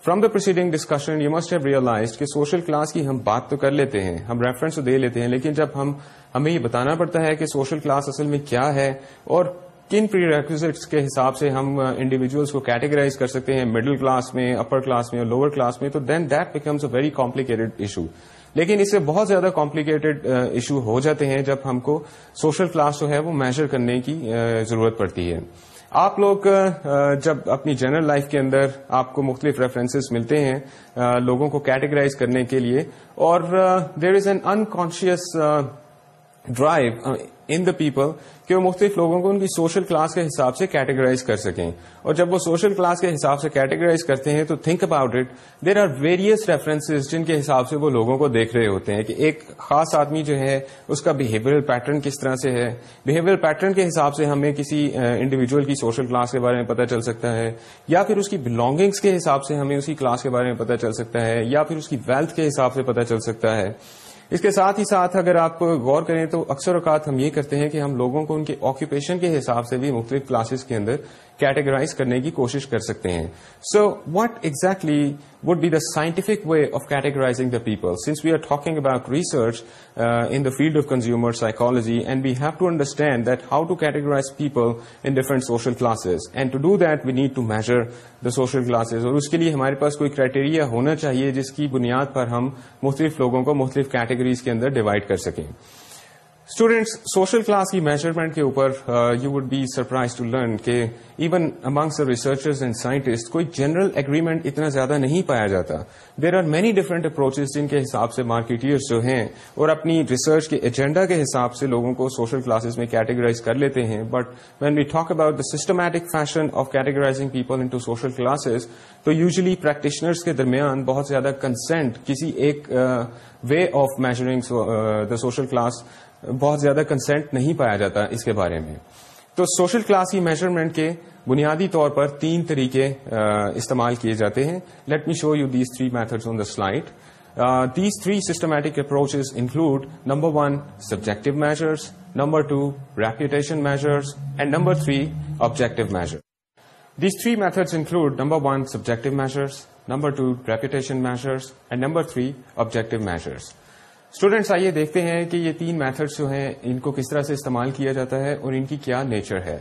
from the proceeding discussion you must have realize کہ سوشل کلاس کی ہم بات تو کر لیتے ہیں ہم ریفرنس تو دے لیتے ہیں لیکن جب ہمیں یہ بتانا پڑتا ہے کہ سوشل کلاس اصل میں کیا ہے اور کن پی کے حساب سے ہم انڈیویجولس uh, کو کیٹیگرائز کر سکتے ہیں مڈل کلاس میں اپر کلاس میں اور لوور کلاس میں تو then that becomes a very complicated issue لیکن اس سے بہت زیادہ کمپلیکیٹڈ ایشو uh, ہو جاتے ہیں جب ہم کو سوشل کلاس جو ہے وہ میجر کرنے کی uh, ضرورت پڑتی ہے آپ لوگ جب اپنی جنرل لائف کے اندر آپ کو مختلف ریفرنسز ملتے ہیں لوگوں کو کیٹیگرائز کرنے کے لیے اور there is an unconscious drive in the people کہ وہ مختلف لوگوں کو ان کی سوشل کلاس کے حساب سے کیٹیگرائز کر سکیں اور جب وہ سوشل کلاس کے حساب سے کیٹیگرائز کرتے ہیں تو think about it there are various references جن کے حساب سے وہ لوگوں کو دیکھ رہے ہوتے ہیں کہ ایک خاص آدمی جو ہے اس کا بہیویئر پیٹرن کس طرح سے ہے بہیویئر پیٹرن کے حساب سے ہمیں کسی انڈیویجل کی سوشل کلاس کے بارے میں پتہ چل سکتا ہے یا پھر اس کی بلانگنگس کے حساب سے ہمیں اس کلاس کے بارے میں پتہ چل سکتا ہے یا پھر اس کی ویلتھ کے حساب سے پتہ چل سکتا ہے اس کے ساتھ ہی ساتھ اگر آپ غور کریں تو اکثر اوقات ہم یہ کرتے ہیں کہ ہم لوگوں کو ان کے آکوپیشن کے حساب سے بھی مختلف کلاسز کے اندر کیٹیگرائز کرنے کی کوشش کر سکتے ہیں so what exactly would be the scientific way of categorizing the people since we are talking about research in the field of consumer psychology and we have to understand that how to categorize people in different social classes and to do that we need to measure social classes اور اس کے لیے ہمارے پاس کوئی criteria ہونا چاہیے جس کی بنیاد پر ہم مختلف لوگوں کو مختلف کیٹیگریز کے اندر ڈیوائڈ کر سکیں اسٹوڈینٹس سوشل کلاس کی میجرمنٹ کے اوپر you would be surprise to learn کہ even amongst researchers and scientist کوئی جنرل اگریمنٹ اتنا زیادہ نہیں پایا جاتا there are many different approaches جن کے حساب سے مارکیٹئرس جو ہیں اور اپنی ریسرچ کے ایجنڈا کے حساب سے لوگوں کو سوشل کلاسز میں کیٹیگرائز کر لیتے ہیں but when we talk about the systematic fashion of categorising people into social classes تو یوزلی پریکٹیشنرس کے درمیان بہت زیادہ کنسینٹ کسی ایک way of measuring the social class بہت زیادہ کنسینٹ نہیں پایا جاتا اس کے بارے میں تو سوشل کلاس کی میجرمنٹ کے بنیادی طور پر تین طریقے استعمال کیے جاتے ہیں let me show you these three methods on the slide these three systematic approaches include number one subjective measures number two reputation measures and number three objective measure these three methods include number one subjective measures number two reputation measures and number three objective measures students آئیے دیکھتے ہیں کہ یہ تین methods جو ہیں ان کو کس طرح سے استعمال کیا جاتا ہے اور ان کی کیا نیچر ہے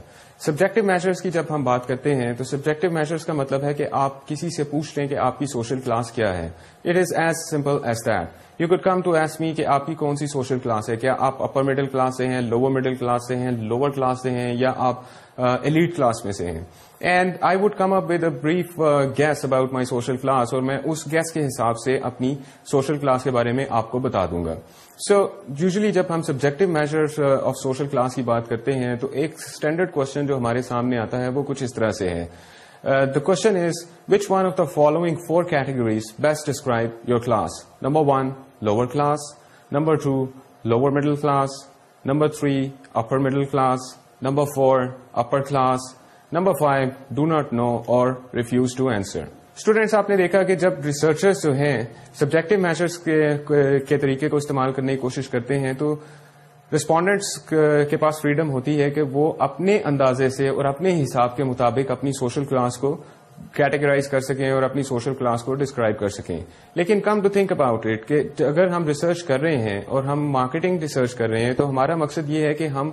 سبجیکٹو میجرس کی جب ہم بات کرتے ہیں تو سبجیکٹو میجرس کا مطلب ہے کہ آپ کسی سے پوچھ لیں کہ آپ کی سوشل کلاس کیا ہے it is as simple as that you could come to ask me کہ آپ کی کون سی سوشل کلاس ہے کیا آپ اپر مڈل کلاس سے ہیں لوور مڈل کلاس سے ہیں لوور کلاس سے ہیں یا آپ ایلیٹ کلاس میں سے ہیں and I would come up with a brief guess about my social class اور میں اس گیس کے حساب سے اپنی سوشل کلاس کے بارے میں آپ کو بتا دوں گا سو یوزلی جب ہم subjective measures of social class کی بات کرتے ہیں تو ایک اسٹینڈرڈ کوشچن جو ہمارے سامنے آتا ہے وہ کچھ اس طرح سے ہے the question is which one of the following four categories best describe your class number one lower class number two lower middle class number three upper middle class number four upper class number five do not know or refuse to answer students آپ نے دیکھا کہ جب researchers ہیں subjective میچرس کے طریقے کو استعمال کرنے کی کوشش کرتے ہیں تو ریسپونڈینٹس کے پاس فریڈم ہوتی ہے کہ وہ اپنے اندازے سے اور اپنے حساب کے مطابق اپنی سوشل کلاس کو کیٹیگرائز کر سکیں اور اپنی سوشل کلاس کو ڈسکرائب کر سکیں لیکن come to think about it کہ اگر ہم ریسرچ کر رہے ہیں اور ہم مارکیٹنگ ریسرچ کر رہے ہیں تو ہمارا مقصد یہ ہے کہ ہم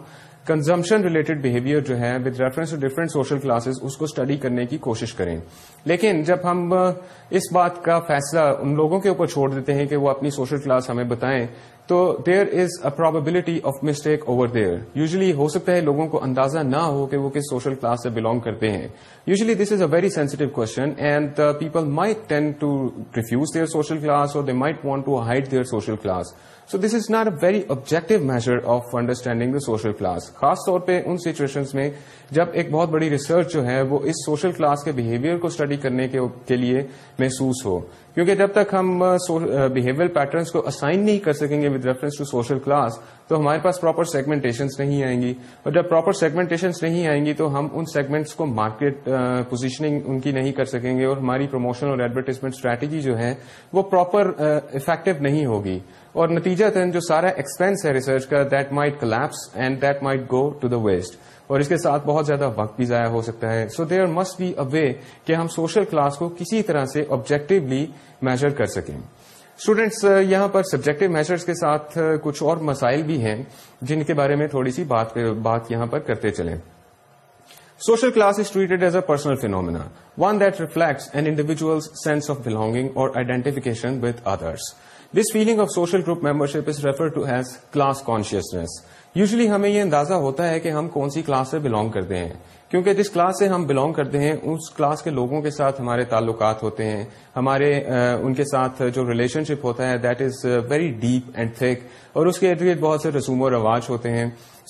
کنزمپشن ریلیٹڈ بہیویئر جو ہے with reference to different social classes اس کو اسٹڈی کرنے کی کوشش کریں لیکن جب ہم اس بات کا فیصلہ ان لوگوں کے اوپر چھوڑ دیتے ہیں کہ وہ اپنی سوشل کلاس ہمیں بتائیں تو there is a probability of mistake over there usually ہو سکتا ہے لوگوں کو اندازہ نہ ہو کہ وہ کس سوشل کلاس سے بلانگ کرتے ہیں usually this is a very sensitive question and people may tend to refuse their social class or they might want to hide their social class so this is not a very objective measure of understanding the social class خاص طور پہ ان situation میں جب ایک بہت بڑی research جو ہے وہ اس سوشل کلاس کے بہیویئر کو اسٹڈی کرنے کے لیے محسوس ہو کیونکہ جب تک ہم بہیویئر پیٹرنس کو اسائن نہیں کر سکیں گے with reference to social class تو ہمارے پاس پراپر سیگمنٹیشنس نہیں آئیں گی اور جب پراپر سیگمنٹیشنس نہیں آئیں گی تو ہم ان سیگمنٹس کو مارکیٹ پوزیشننگ ان کی نہیں کر سکیں گے اور ہماری پروموشن اور ایڈورٹیزمنٹ اسٹریٹجی جو ہے وہ پراپر افیکٹو نہیں ہوگی اور نتیجہ تن جو سارا ایکسپینس ہے ریسرچ کا that might collapse and that might go to the waste اور اس کے ساتھ بہت زیادہ وقت بھی ضائع ہو سکتا ہے so there must be a way کہ ہم سوشل کلاس کو کسی طرح سے آبجیکٹولی میجر کر سکیں اسٹوڈینٹس uh, یہاں پر سبجیکٹو میجرس کے ساتھ uh, کچھ اور مسائل بھی ہیں جن کے بارے میں تھوڑی سی بات uh, بات یہاں پر کرتے چلیں social class is treated as a personal phenomena one that reflects an individual sense of belonging or identification with others this feeling of social group membership is refer to as class consciousness usually ہمیں یہ اندازہ ہوتا ہے کہ ہم کون سی class سے بلونگ کرتے ہیں کیونکہ جس کلاس سے ہم بلانگ کرتے ہیں اس کلاس کے لوگوں کے ساتھ ہمارے تعلقات ہوتے ہیں ہمارے ان کے ساتھ جو ریلیشن شپ ہوتا ہے that is very deep and thick اور اس کے ارد گرد بہت سے رسوم و رواج ہوتے ہیں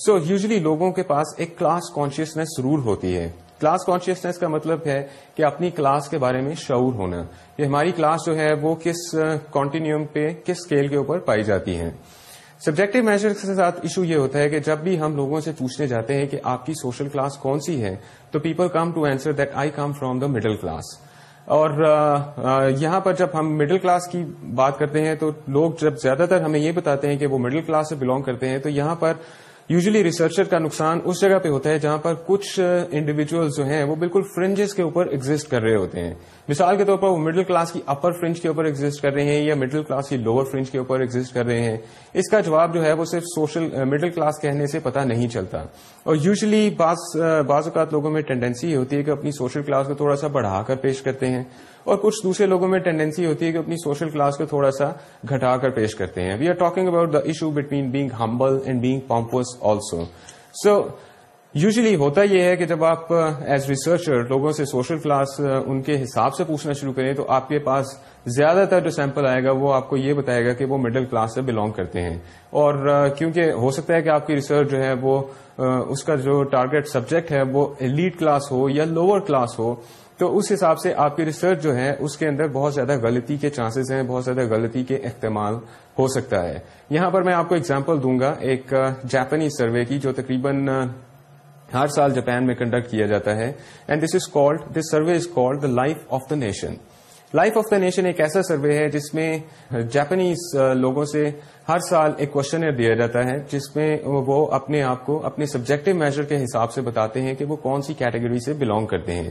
سو so, یوزلی لوگوں کے پاس ایک کلاس کانشیسنیس ضرور ہوتی ہے کلاس کانشیسنیس کا مطلب ہے کہ اپنی کلاس کے بارے میں شعور ہونا یہ ہماری کلاس جو ہے وہ کس کانٹینیوم پہ کس اسکیل کے اوپر پائی جاتی ہے سبجیکٹو میجر کے ساتھ ایشو یہ ہوتا ہے کہ جب بھی ہم لوگوں سے پوچھنے جاتے ہیں کہ آپ کی سوشل کلاس کون سی ہے تو people come to answer that I come from the middle class اور یہاں پر جب ہم مڈل کلاس کی بات کرتے ہیں تو لوگ جب زیادہ تر ہمیں یہ بتاتے ہیں کہ وہ مڈل کلاس سے بلانگ کرتے ہیں تو یہاں پر یوزلی ریسرچر کا نقصان اس جگہ پہ ہوتا ہے جہاں پر کچھ انڈیویجول جو ہیں وہ بالکل فرنجز کے اوپر ایگزٹ کر رہے ہوتے ہیں مثال کے طور پر وہ مڈل کلاس کی اپر فرنج کے اوپر ایگزٹ کر رہے ہیں یا مڈل کلاس کی لوور فرنج کے اوپر ایگزٹ کر رہے ہیں اس کا جواب جو ہے وہ صرف سوشل مڈل کلاس کہنے سے پتا نہیں چلتا اور یوزلی بعض اوقات لوگوں میں ٹینڈینسی ہوتی ہے کہ اپنی سوشل کلاس کو تھوڑا سا بڑھا کر پیش کرتے ہیں اور کچھ دوسرے لوگوں میں ٹینڈینسی ہوتی ہے کہ اپنی سوشل کلاس کو تھوڑا سا گھٹا کر پیش کرتے ہیں we are talking about the issue between being humble and being pompous also so usually ہوتا یہ ہے کہ جب آپ ایز ریسرچر لوگوں سے سوشل کلاس ان کے حساب سے پوچھنا شروع کریں تو آپ کے پاس زیادہ تر جو سیمپل آئے گا وہ آپ کو یہ بتائے گا کہ وہ مڈل کلاس سے بلانگ کرتے ہیں اور کیونکہ ہو سکتا ہے کہ آپ کی ریسرچ جو ہے وہ اس کا جو ٹارگیٹ سبجیکٹ ہے وہ لیڈ کلاس ہو یا لوور کلاس ہو تو اس حساب سے آپ کی ریسرچ جو ہے اس کے اندر بہت زیادہ غلطی کے چانسز ہیں بہت زیادہ غلطی کے احتمال ہو سکتا ہے یہاں پر میں آپ کو اگزامپل دوں گا ایک جاپانیز سروے کی جو تقریباً ہر سال جاپان میں کنڈکٹ کیا جاتا ہے and this is called this survey is called the life of the nation life of the nation ایک ایسا سروے ہے جس میں جاپنیز لوگوں سے ہر سال ایک کوشچنر دیا جاتا ہے جس میں وہ اپنے آپ کو اپنے سبجیکٹو میجر کے حساب سے بتاتے ہیں کہ وہ کون سی کیٹیگری سے بلانگ کرتے ہیں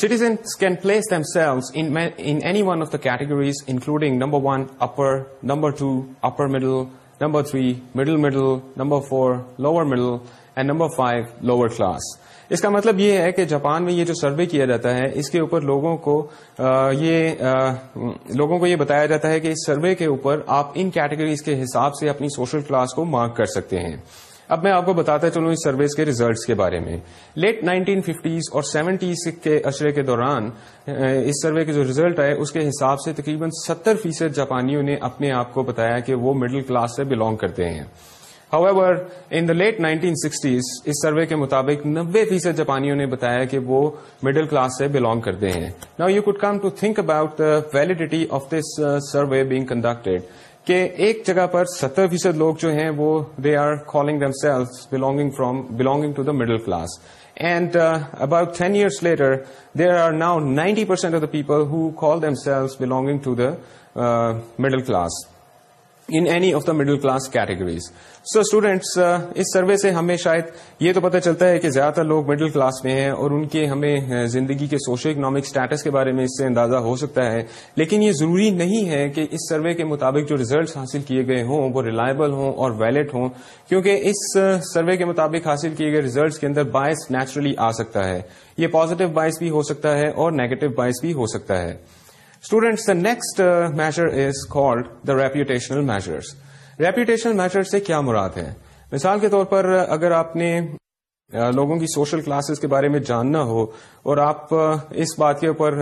can can place them in any one of the categories including number one upper number two upper middle number three middle middle number four lower middle and number five lower class اس کا مطلب یہ ہے کہ Japan میں یہ جو survey کیا جاتا ہے اس کے اوپر لوگوں کو یہ لوگوں کو یہ بتایا جاتا ہے کہ اس سروے کے اوپر آپ ان کیٹیگریز کے حساب سے اپنی سوشل کلاس کو مارک کر سکتے ہیں اب میں آپ کو بتاتا چلوں اس سروس کے ریزلٹس کے بارے میں لیٹ نائنٹین ففٹیز اور سیونٹیز کے اشرے کے دوران اس سروے کے جو ریزلٹ آئے اس کے حساب سے تقریباً ستر فیصد جاپانیوں نے اپنے آپ کو بتایا کہ وہ مڈل کلاس سے بلونگ کرتے ہیں in the late nineteen sixties us survey کے مطابق نبے فیصد جاپانیوں نے بتایا کہ وہ مڈل کلاس سے بلونگ کرتے ہیں نا you could come to think about the validity of this survey being conducted کہ ایک جگہ پر ستر فیصد لوگ جو ہیں وہ they are calling belonging from belonging to the middle class and about ten years later there are now ninety percent of the people call themselves belonging to the middle class in any of the middle class categories so students us survey سے ہمیں شاید یہ تو پتہ چلتا ہے کہ زیادہ تر لوگ مڈل کلاس میں ہیں اور ان کے ہمیں uh, زندگی کے سوشو اکنامک اسٹیٹس کے بارے میں اس سے اندازہ ہو سکتا ہے لیکن یہ ضروری نہیں ہے کہ اس سروے کے مطابق جو ریزلٹس حاصل کیے گئے ہوں وہ ریلائبل ہوں اور ویلڈ ہوں کیونکہ اس uh, سروے کے مطابق حاصل کیے گئے ریزلٹس کے اندر باعث نیچرلی آ سکتا ہے یہ پازیٹو باعث بھی ہو سکتا ہے اور نیگیٹو باعث بھی ہو سکتا ہے students the next measure is called the reputational measures reputational measure سے کیا مراد ہے مثال کے طور پر اگر آپ نے لوگوں کی سوشل کلاسز کے بارے میں جاننا ہو اور آپ اس بات کے اوپر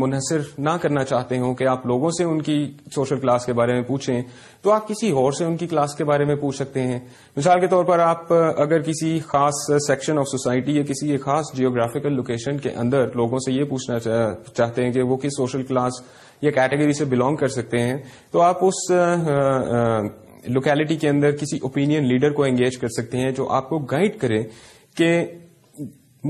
منحصر نہ کرنا چاہتے ہوں کہ آپ لوگوں سے ان کی سوشل کلاس کے بارے میں پوچھیں تو آپ کسی اور سے ان کی کلاس کے بارے میں پوچھ سکتے ہیں مثال کے طور پر آپ اگر کسی خاص سیکشن آف سوسائٹی یا کسی ایک خاص جیوگرافیکل لوکیشن کے اندر لوگوں سے یہ پوچھنا چاہتے ہیں کہ وہ کس سوشل کلاس یا کیٹیگری سے بلانگ کر سکتے ہیں تو آپ اس لوکیلٹی کے اندر کسی اوپینین لیڈر کو انگیج کر سکتے ہیں جو آپ کو گائڈ کرے کہ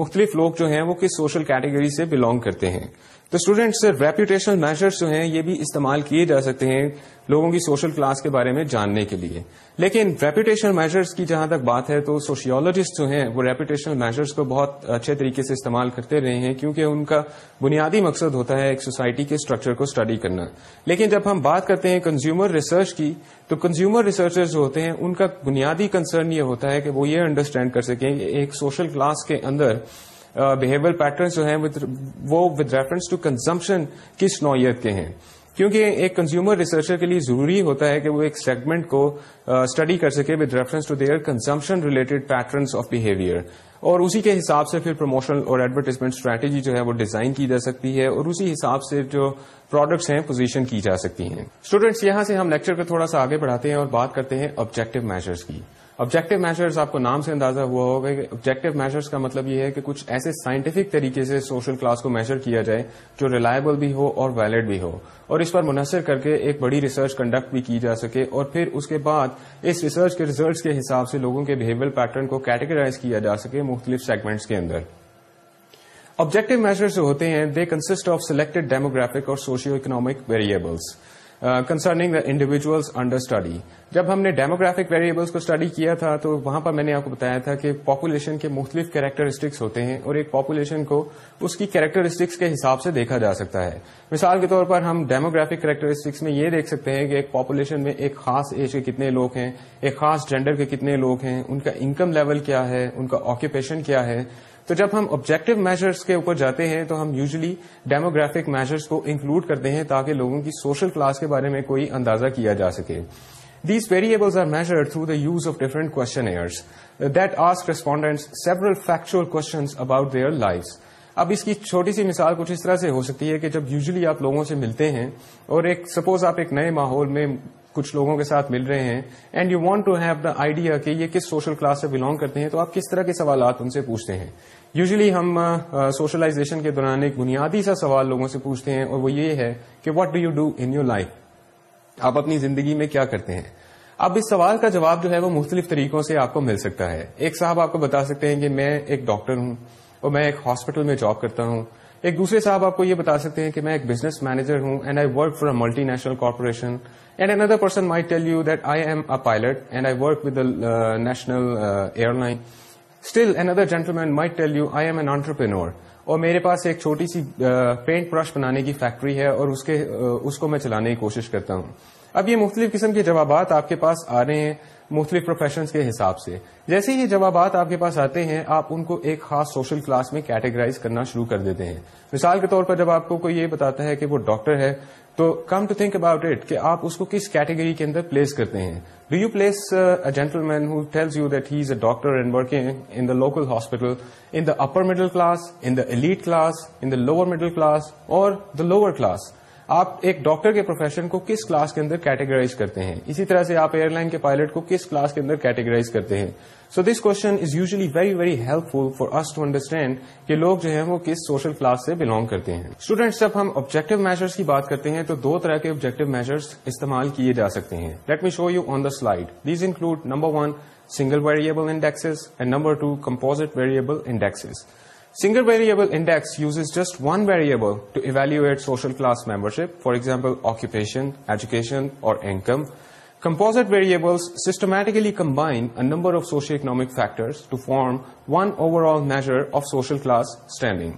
مختلف لوگ جو ہیں وہ کس سوشل کیٹیگری سے بلانگ کرتے ہیں تو اسٹوڈینٹس ریپوٹیشنل میزرز جو ہیں یہ بھی استعمال کیے جا سکتے ہیں لوگوں کی سوشل کلاس کے بارے میں جاننے کے لیے لیکن ریپوٹیشنل میزرس کی جہاں تک بات ہے تو سوشیولوجسٹ جو ہیں وہ ریپوٹیشنل میزرس کو بہت اچھے طریقے سے استعمال کرتے رہے ہیں کیونکہ ان کا بنیادی مقصد ہوتا ہے ایک سوسائٹی کے اسٹرکچر کو اسٹڈی کرنا لیکن جب ہم بات کرتے ہیں کنزیومر ریسرچ کی تو کنزیومر ریسرچر جو ہوتے ہیں ان کا بنیادی کنسرن یہ ہوتا ہے کہ وہ یہ انڈرسٹینڈ کر سکیں کہ ایک سوشل کلاس کے اندر بہیویئر پیٹرنس جو ہیں وہ ود ریفرنس ٹو کنزمپشن کس نوعیت کے ہیں کیونکہ ایک کنزیومر ریسرچر کے لیے ضروری ہوتا ہے کہ وہ ایک سیگمنٹ کو اسٹڈی کر سکے with reference to their consumption related patterns of behaviour اور اسی کے حساب سے پھر پروموشن اور ایڈورٹیزمنٹ اسٹریٹجی جو ہے وہ ڈیزائن کی جا سکتی ہے اور اسی حساب سے جو پروڈکٹس ہیں پوزیشن کی جا سکتی ہیں اسٹوڈینٹس یہاں سے ہم لیکچر کو تھوڑا سا آگے بڑھاتے ہیں اور بات کرتے ہیں آبجیکٹو میجرس کی آبجیکٹو میجرز آپ کو نام سے اندازہ ہوا ہوگا کہ آبجیکٹو میزرس کا مطلب یہ ہے کہ کچھ ایسے سائنٹیفک طریقے سے سوشل کلاس کو میشر کیا جائے جو ریلائبل بھی ہو اور ویلڈ بھی ہو اور اس پر منحصر کر کے ایک بڑی ریسرچ کنڈکٹ بھی کی جا سکے اور پھر اس کے بعد اس ریسرچ کے ریزلٹس کے حساب سے لوگوں کے بہیویئر پیٹرن کو کیٹیگرائز کیا جا سکے مختلف سیگمنٹس کے اندر آبجیکٹیو جو ہوتے ہیں they consist of selected demographic or socio economic variables concerning the individuals under study جب ہم نے ڈیموگرافک ویریبلس کو اسٹڈی کیا تھا تو وہاں پر میں نے آپ کو بتایا تھا کہ پاپولیشن کے مختلف کیریکٹرسٹکس ہوتے ہیں اور ایک پاپولیشن کو اس کی کیریکٹرسٹکس کے حساب سے دیکھا جا سکتا ہے مثال کے طور پر ہم ڈیموگرافک کریکٹرسٹکس میں یہ دیکھ سکتے ہیں کہ ایک پاپولیشن میں ایک خاص ایج کے کتنے لوگ ہیں ایک خاص جینڈر کے کتنے لوگ ہیں ان کا انکم لیول کیا ہے ان کا آکوپیشن کیا ہے تو جب ہم آبجیکٹو میجرس کے اوپر جاتے ہیں تو ہم یوزلی ڈیموگرافک میجرس کو انکلوڈ کرتے ہیں تاکہ لوگوں کی سوشل کلاس کے بارے میں کوئی اندازہ کیا جا سکے These variables are measured through the use of different questionnaires that ask respondents several factual questions about their lives. اب اس کی چھوٹی سی مثال کچھ اس طرح سے ہو سکتی ہے کہ جب یوزلی آپ لوگوں سے ملتے ہیں اور ایک سپوز آپ ایک نئے ماحول میں کچھ لوگوں کے ساتھ مل رہے ہیں and you want to have the idea کہ یہ کس سوشل کلاس سے بلانگ کرتے ہیں تو آپ کس طرح کے سوالات ان سے پوچھتے ہیں یوزلی ہم سوشلائزیشن کے دوران ایک بنیادی سا سوال لوگوں سے پوچھتے ہیں اور وہ یہ ہے کہ what do you do in your life آپ اپنی زندگی میں کیا کرتے ہیں اب اس سوال کا جواب جو ہے وہ مختلف طریقوں سے آپ کو مل سکتا ہے ایک صاحب آپ کو بتا سکتے ہیں کہ میں ایک ڈاکٹر ہوں اور میں ایک ہاسپٹل میں جاب کرتا ہوں ایک دوسرے صاحب آپ کو یہ بتا سکتے ہیں کہ میں ایک بزنس مینیجر ہوں and I work for multinational corporation and another person may tell you that I am a pilot and I work with national airline still another gentleman may tell you I am an entrepreneur اور میرے پاس ایک چھوٹی سی paint brush بنانے کی factory ہے اور اس کے اس کو میں چلانے کی کوشش کرتا ہوں اب یہ مختلف قسم کے جوابات آپ کے پاس آ رہے ہیں مختلف پروفیشنس کے حساب سے جیسے یہ جوابات آپ کے پاس آتے ہیں آپ ان کو ایک خاص سوشل کلاس میں کیٹیگرائز کرنا شروع کر دیتے ہیں مثال کے طور پر جب آپ کو کوئی یہ بتاتا ہے کہ وہ ڈاکٹر ہے تو come to think about it کہ آپ اس کو کس کیٹیگری کے اندر پلیس کرتے ہیں do you place gentleman who tells you that he is a doctor and working in the local hospital in the upper middle class in the elite class in the lower middle class or the lower class آپ ایک doctor کے profession کو کس class کے اندر categorize کرتے ہیں اسی طرح سے آپ ایئر لائن کے پائلٹ کو کس کلاس کے اندر کیٹیگرائز کرتے ہیں so this question is usually very very helpful for us to understand کہ لوگ جو ہے وہ کس سوشل کلاس سے بلانگ کرتے ہیں اسٹوڈینٹس جب ہم آبجیکٹو میجرس کی بات کرتے ہیں تو دو طرح کے آبجیکٹو میجرس استعمال کیے جا سکتے ہیں let me show you on the slide these include number one single variable indexes and number two composite variable index single variable index uses just one variable to evaluate social class membership for example occupation education or income Composite variables systematically combine a number of socioeconomic factors to form one overall measure of social class standing.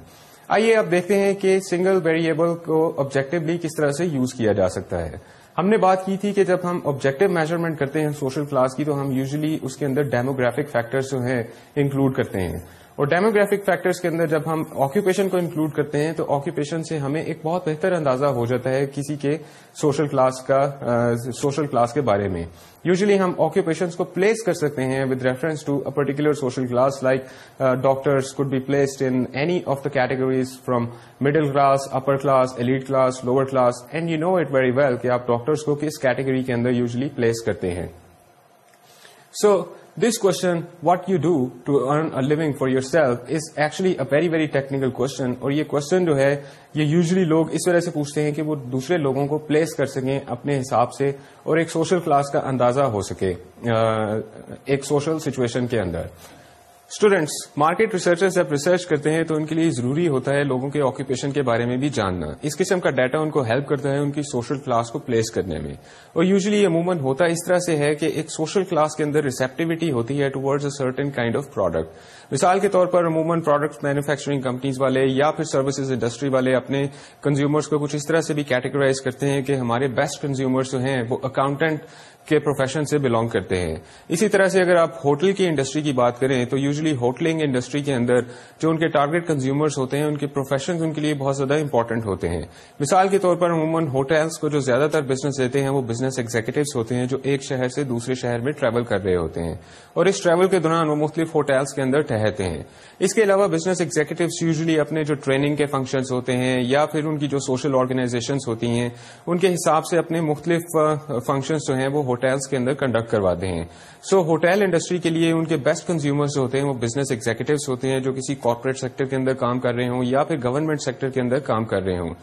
آئیے آپ دیکھتے ہیں کہ single variable کو objectively کس طرح سے use کیا جا سکتا ہے ہم نے بات کی تھی کہ جب ہم آبجیکٹو میجرمنٹ کرتے ہیں سوشل کلاس کی تو ہم یوزلی اس کے اندر ڈیموگرافک فیکٹر جو ہیں انکلوڈ کرتے ہیں اور ڈیموگرافک فیکٹرس کے اندر جب ہم آکوپیشن کو انکلوڈ کرتے ہیں تو آکوپیشن سے ہمیں ایک بہت بہتر اندازہ ہو جاتا ہے کسی کے سوشل کلاس کا سوشل کلاس کے بارے میں یوزلی ہم آکوپیشن کو پلیس کر سکتے ہیں with reference to a particular social class like doctors could be placed in any of the categories from middle class upper class elite class lower class and you know it very well کہ آپ doctors کو کس category کے اندر usually place کرتے ہیں so this question what you do to earn living for yourself is actually a very very technical question اور یہ کوشچن جو ہے یہ یوزلی لوگ اس وجہ سے پوچھتے ہیں کہ وہ دوسرے لوگوں کو پلیس کر سکیں اپنے حساب سے اور ایک سوشل کلاس کا اندازہ ہو سکے ایک سوشل سچویشن کے اندر اسٹوڈینٹس مارکیٹ ریسرچرز جب ریسرچ کرتے ہیں تو ان کے لیے ضروری ہوتا ہے لوگوں کے آکوپیشن کے بارے میں بھی جاننا اس قسم کا ڈیٹا ان کو ہیلپ کرتا ہے ان کی سوشل کلاس کو پلیس کرنے میں اور یوزلی یہ مومنٹ ہوتا اس طرح سے ہے کہ ایک سوشل کلاس کے اندر ریسپٹیوٹی ہوتی ہے towards a certain kind of product مثال کے طور پر عموماً پروڈکٹ مینوفیکچرنگ کمپنیز والے یا پھر سروسز انڈسٹری والے اپنے کنزیومرس کو کچھ اس طرح سے بھی کیٹیگرائز کرتے ہیں کہ ہمارے بیسٹ کنزیومرز جو ہیں وہ اکاؤنٹنٹ کے پروفیشن سے بلانگ کرتے ہیں اسی طرح سے اگر آپ ہوٹل کی انڈسٹری کی بات کریں تو یوزلی ہوٹلنگ انڈسٹری کے اندر جو ان کے ٹارگیٹ کنزیومرز ہوتے ہیں ان کے پروفیشنز ان کے لیے بہت زیادہ امپورٹنٹ ہوتے ہیں مثال کے طور پر عموماً ہوٹلس کو جو زیادہ تر بزنس دیتے ہیں وہ بزنس ایگزیکٹوس ہوتے ہیں جو ایک شہر سے دوسرے شہر میں ٹریول کر رہے ہوتے ہیں اور اس ٹریول کے دوران وہ مختلف ہوٹلس کے اندر ٹہرتے ہیں اس کے علاوہ بزنس ایگزیکٹوز یوزلی اپنے جو ٹریننگ کے فنکشنز ہوتے ہیں یا پھر ان کی جو سوشل آرگنائزیشنز ہوتی ہیں ان کے حساب سے اپنے مختلف فنکشنز جو ہیں وہ ہوٹلس کے اندر کنڈکٹ کرواتے ہیں سو ہوٹل انڈسٹری کے لیے ان کے بیسٹ کنزیومرز ہوتے ہیں وہ بزنس ایگزیکٹوس ہوتے ہیں جو کسی کارپوریٹ سیکٹر کے اندر کام کر رہے ہوں یا پھر گورنمنٹ سیکٹر کے اندر کام کر رہے ہوں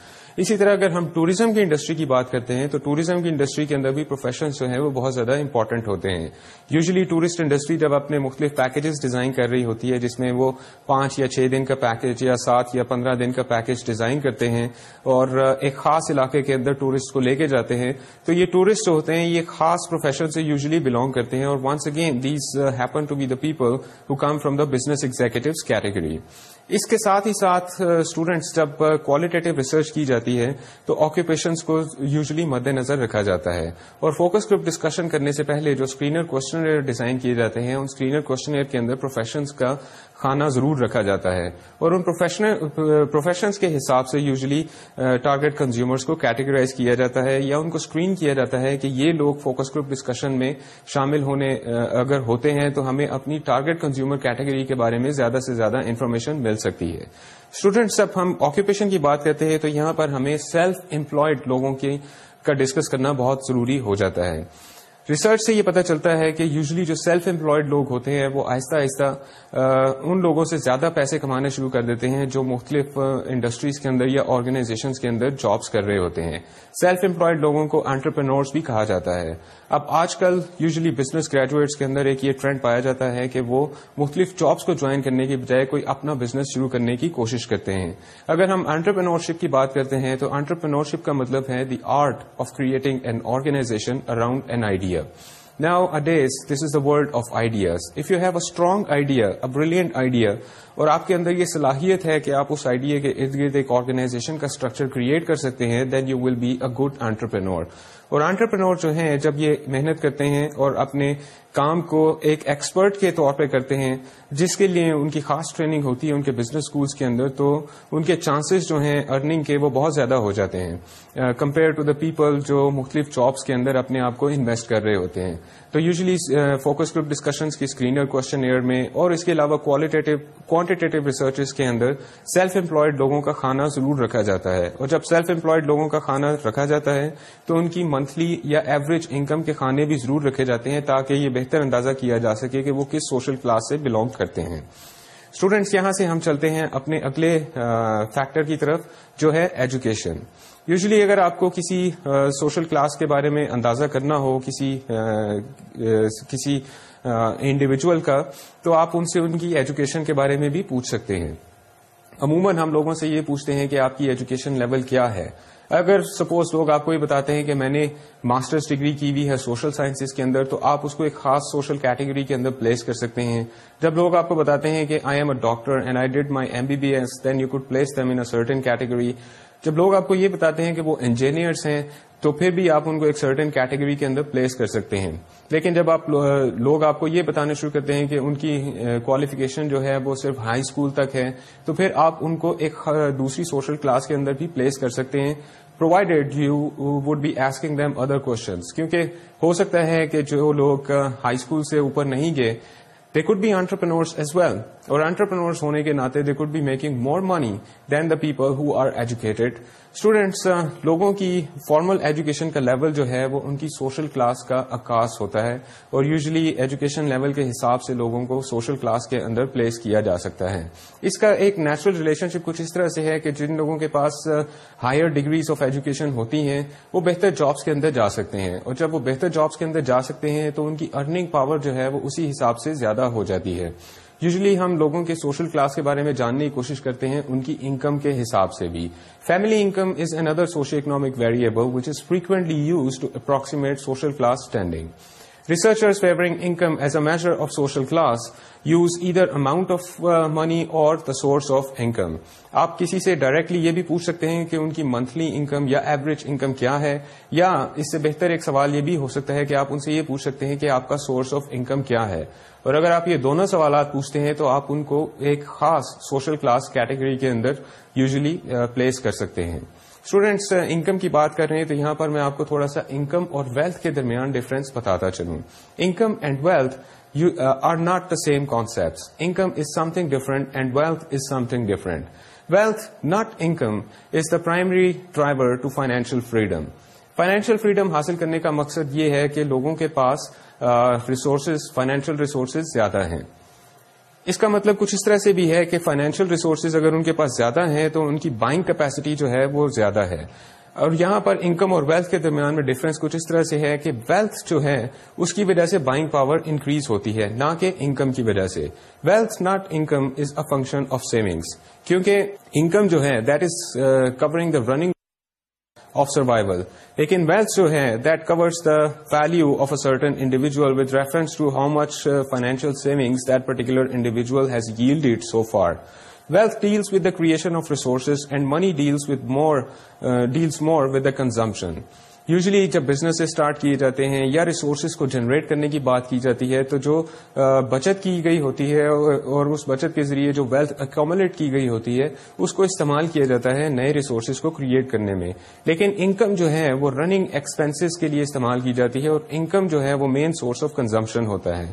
اسی طرح اگر ہم ٹوریزم کی انڈسٹری کی بات کرتے ہیں تو ٹوریزم کی انڈسٹری کے اندر بھی پروفیشنز جو ہیں وہ بہت زیادہ امپورٹنٹ ہوتے ہیں یوزلی ٹورسٹ انڈسٹری جب اپنے مختلف پیکجز ڈیزائن کر رہی ہوتی ہے جس میں وہ پانچ یا چھ دن کا پیکج یا سات یا پندرہ دن کا پیکج ڈیزائن کرتے ہیں اور ایک خاص علاقے کے اندر ٹورسٹ کو لے کے جاتے ہیں تو یہ ٹورسٹ جو ہوتے ہیں یہ خاص پروفیشن سے یوزلی بلانگ کرتے ہیں اور once again these happen to be the people who come from the business executive category اس کے ساتھ ہی ساتھ اسٹوڈینٹس جب کوالٹیٹیو ریسرچ کی جاتی ہے تو آکوپیشنس کو یوزلی مد نظر رکھا جاتا ہے اور فوکس گروپ ڈسکشن کرنے سے پہلے جو اسکرینر کوشچنر ڈیزائن کیے جاتے ہیں ان اسکرینر کوشچنر کے اندر پروفیشنس کا کھانا ضرور رکھا جاتا ہے اور ان پروفیشنس کے حساب سے یوزلی ٹارگیٹ کنزیومرس کو کیٹیگرائز کیا جاتا ہے یا ان کو اسکرین کیا جاتا ہے کہ یہ لوگ فوکس گروپ ڈسکشن میں شامل ہونے اگر ہوتے ہیں تو ہمیں اپنی ٹارگیٹ کنزیومر کیٹیگری کے بارے میں زیادہ سے زیادہ انفارمیشن مل سکتی ہے اسٹوڈینٹس جب ہم آکوپیشن کی بات کرتے ہیں تو یہاں پر ہمیں سیلف امپلائڈ لوگوں کی کا ڈسکس کرنا بہت ضروری ہو جاتا ہے ریسرچ سے یہ پتہ چلتا ہے کہ یوزلی جو سیلف امپلائڈ لوگ ہوتے ہیں وہ آہستہ آہستہ ان لوگوں سے زیادہ پیسے کمانے شروع کر دیتے ہیں جو مختلف انڈسٹریز کے اندر یا آرگنائزیشنز کے اندر جابس کر رہے ہوتے ہیں سیلف امپلائڈ لوگوں کو آنٹرپرینورس بھی کہا جاتا ہے اب آج کل یوزلی بزنس گریجویٹس کے اندر ایک یہ ٹرینڈ پایا جاتا ہے کہ وہ مختلف جابس کو جوائن کرنے کے بجائے کوئی اپنا بزنس شروع کرنے کی کوشش کرتے ہیں اگر ہم اینٹرپرینورشپ کی بات کرتے ہیں تو اینٹرپرینورشپ کا مطلب ہے the art of creating an organization around an idea Now, a days, this is the world of ideas. If you have a strong idea, a brilliant idea, اور آپ کے اندر یہ صلاحیت ہے کہ آپ اس آئیڈیا کے ارد گرد ایک آرگنائزیشن کا اسٹرکچر کریٹ کر سکتے ہیں then you will be a good entrepreneur اور آنٹرپرنور جو ہیں جب یہ محنت کرتے ہیں اور اپنے کام کو ایک ایکسپرٹ کے طور پہ کرتے ہیں جس کے لیے ان کی خاص ٹریننگ ہوتی ہے ان کے بزنس اسکولس کے اندر تو ان کے چانسز جو ہیں ارننگ کے وہ بہت زیادہ ہو جاتے ہیں کمپیئر ٹو دا پیپل جو مختلف جابس کے اندر اپنے آپ کو انویسٹ کر رہے ہوتے ہیں تو یوزلی فوکس گروپ ڈسکشنز کی اسکرینر کوشچن ایئر میں اور اس کے علاوہ کوانٹیٹیو ریسرچز کے اندر سیلف امپلائڈ لوگوں کا کھانا ضرور رکھا جاتا ہے اور جب سیلف امپلائڈ لوگوں کا کھانا رکھا جاتا ہے تو ان کی منتھلی یا ایوریج انکم کے کھانے بھی ضرور رکھے جاتے ہیں تاکہ یہ بہتر اندازہ کیا جا سکے کہ وہ کس سوشل کلاس سے بلانگ کرتے ہیں اسٹوڈینٹس یہاں سے ہم چلتے ہیں اپنے اگلے فیکٹر کی طرف جو ہے ایجوکیشن یوزلی اگر آپ کو کسی سوشل کلاس کے بارے میں اندازہ کرنا ہو کسی کسی انڈیویجل کا تو آپ ان سے ان کی ایجوکیشن کے بارے میں بھی پوچھ سکتے ہیں عموماً ہم لوگوں سے یہ پوچھتے ہیں کہ آپ کی ایجوکیشن لیول کیا ہے اگر سپوز لوگ آپ کو یہ بتاتے ہیں کہ میں نے ماسٹرس ڈگری کی ہوئی ہے سوشل سائنس کے اندر تو آپ اس کو ایک خاص سوشل کیٹیگری کے اندر پلیس کر سکتے ہیں جب لوگ آپ کو بتاتے ہیں کہ I am a doctor and I did my M B B S then you could place them in certain category جب لوگ آپ کو یہ بتاتے ہیں کہ وہ انجینئرس ہیں تو پھر بھی آپ ان کو ایک سرٹن کیٹیگری کے اندر پلیس کر سکتے ہیں لیکن جب آپ لوگ آپ کو یہ بتانا شروع کرتے ہیں کہ ان کی کوالیفکیشن جو ہے وہ صرف ہائی اسکول تک ہے تو پھر آپ ان کو ایک دوسری سوشل کلاس کے اندر بھی پلیس کر سکتے ہیں provided you would be asking them other questions کیونکہ ہو سکتا ہے کہ جو لوگ ہائی اسکول سے اوپر نہیں گئے they could be entrepreneurs as well اور آنٹرپرنورس ہونے کے ناطے they could be making more money than the people who are educated students uh, لوگوں کی فارمل ایجوکیشن کا لیول جو ہے وہ ان کی سوشل کلاس کا عکاس ہوتا ہے اور یوزلی ایجوکیشن لیول کے حساب سے لوگوں کو سوشل کلاس کے اندر پلیس کیا جا سکتا ہے اس کا ایک نیچرل ریلیشن شپ کچھ اس طرح سے ہے کہ جن لوگوں کے پاس ہائر ڈگریز آف ایجوکیشن ہوتی ہیں وہ بہتر جابس کے اندر جا سکتے ہیں اور جب وہ بہتر جابس کے اندر جا سکتے ہیں تو ان کی ارننگ پاور جو ہے وہ اسی حساب سے زیادہ ہو جاتی ہے یوزلی ہم لوگوں کے سوشل کلاس کے بارے میں جاننے کی کوشش کرتے ہیں ان کی انکم کے حساب سے بھی family income is another social economic variable which is frequently used to approximate social class standing researchers favouring income as a social of social class use either amount of money or source of income آپ کسی سے directly یہ بھی پوچھ سکتے ہیں کہ ان کی منتھلی انکم یا ایوریج انکم کیا ہے یا اس سے بہتر ایک سوال یہ بھی ہو سکتا ہے کہ آپ ان سے یہ پوچھ سکتے ہیں کہ آپ کا سورس آف انکم کیا ہے اور اگر آپ یہ دونوں سوالات پوچھتے ہیں تو آپ ان کو ایک خاص سوشل کلاس کیٹیگری کے اندر یوزلی پلیس uh, کر سکتے ہیں اسٹوڈینٹس انکم uh, کی بات کر رہے ہیں تو یہاں پر میں آپ کو تھوڑا سا انکم اور ویلتھ کے درمیان ڈفرینس بتاتا چلوں income and wealth you are not the same concept income is something different and wealth is something different wealth not income is the primary driver to financial freedom financial freedom حاصل کرنے کا مقصد یہ ہے کہ لوگوں کے پاس ریسورسز فائنینشیل ریسورسز زیادہ ہیں اس کا مطلب کچھ اس طرح سے بھی ہے کہ فائنینشیل ریسورسز اگر ان کے پاس زیادہ ہیں تو ان کی بائنگ کیپیسٹی جو ہے وہ زیادہ ہے اور یہاں پر انکم اور ویلتھ کے درمیان میں ڈفرنس کچھ اس طرح سے ہے کہ ویلتھ جو ہے اس کی وجہ سے بائنگ پاور انکریز ہوتی ہے نہ کہ انکم کی وجہ سے wealth not income is a function of savings کیونکہ انکم جو ہے that is covering the running of survival لیکن ویلتھ جو ہے that covers the value of a certain individual with reference to how much financial savings that particular individual has gild it so far wealth deals with creation of resources and money deals with deals more with the consumption usually جب business start کیے جاتے ہیں یا resources کو generate کرنے کی بات کی جاتی ہے تو جو بچت کی گئی ہوتی ہے اور اس بچت کے ذریعے جو ویلتھ اکومولیٹ کی گئی ہوتی ہے اس کو استعمال کیا جاتا ہے نئے ریسورسز کو کریٹ کرنے میں لیکن انکم جو ہے وہ رننگ ایکسپینسز کے لیے استعمال کی جاتی ہے اور انکم جو ہے وہ مین سورس آف کنزمپشن ہوتا ہے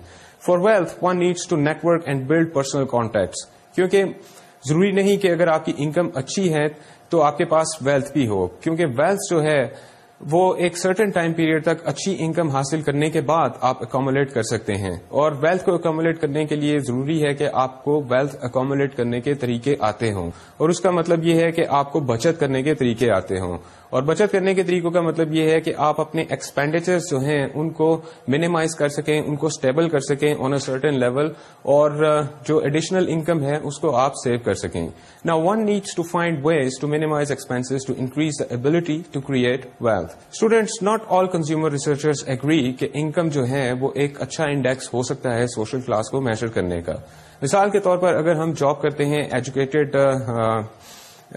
for wealth one needs to network and build personal contacts کیونکہ ضروری نہیں کہ اگر آپ کی انکم اچھی ہے تو آپ کے پاس ویلتھ بھی ہو کیونکہ ویلتھ جو ہے وہ ایک سرٹن ٹائم پیریڈ تک اچھی انکم حاصل کرنے کے بعد آپ اکومولیٹ کر سکتے ہیں اور ویلتھ کو اکومولیٹ کرنے کے لیے ضروری ہے کہ آپ کو ویلتھ اکومولیٹ کرنے کے طریقے آتے ہوں اور اس کا مطلب یہ ہے کہ آپ کو بچت کرنے کے طریقے آتے ہوں اور بچت کرنے کے طریقوں کا مطلب یہ ہے کہ آپ اپنے ایکسپینڈیچر جو ہیں ان کو منیمائز کر سکیں ان کو اسٹیبل کر سکیں آن اے سرٹن لیول اور جو ایڈیشنل انکم ہے اس کو آپ سیو کر سکیں نا one needs to find ways to minimise expenses to increase the ability to create wealth students not all consumer researcher agree کہ انکم جو ہے وہ ایک اچھا انڈیکس ہو سکتا ہے سوشل کلاس کو میشر کرنے کا مثال کے طور پر اگر ہم جاب کرتے ہیں ایجوکیٹڈ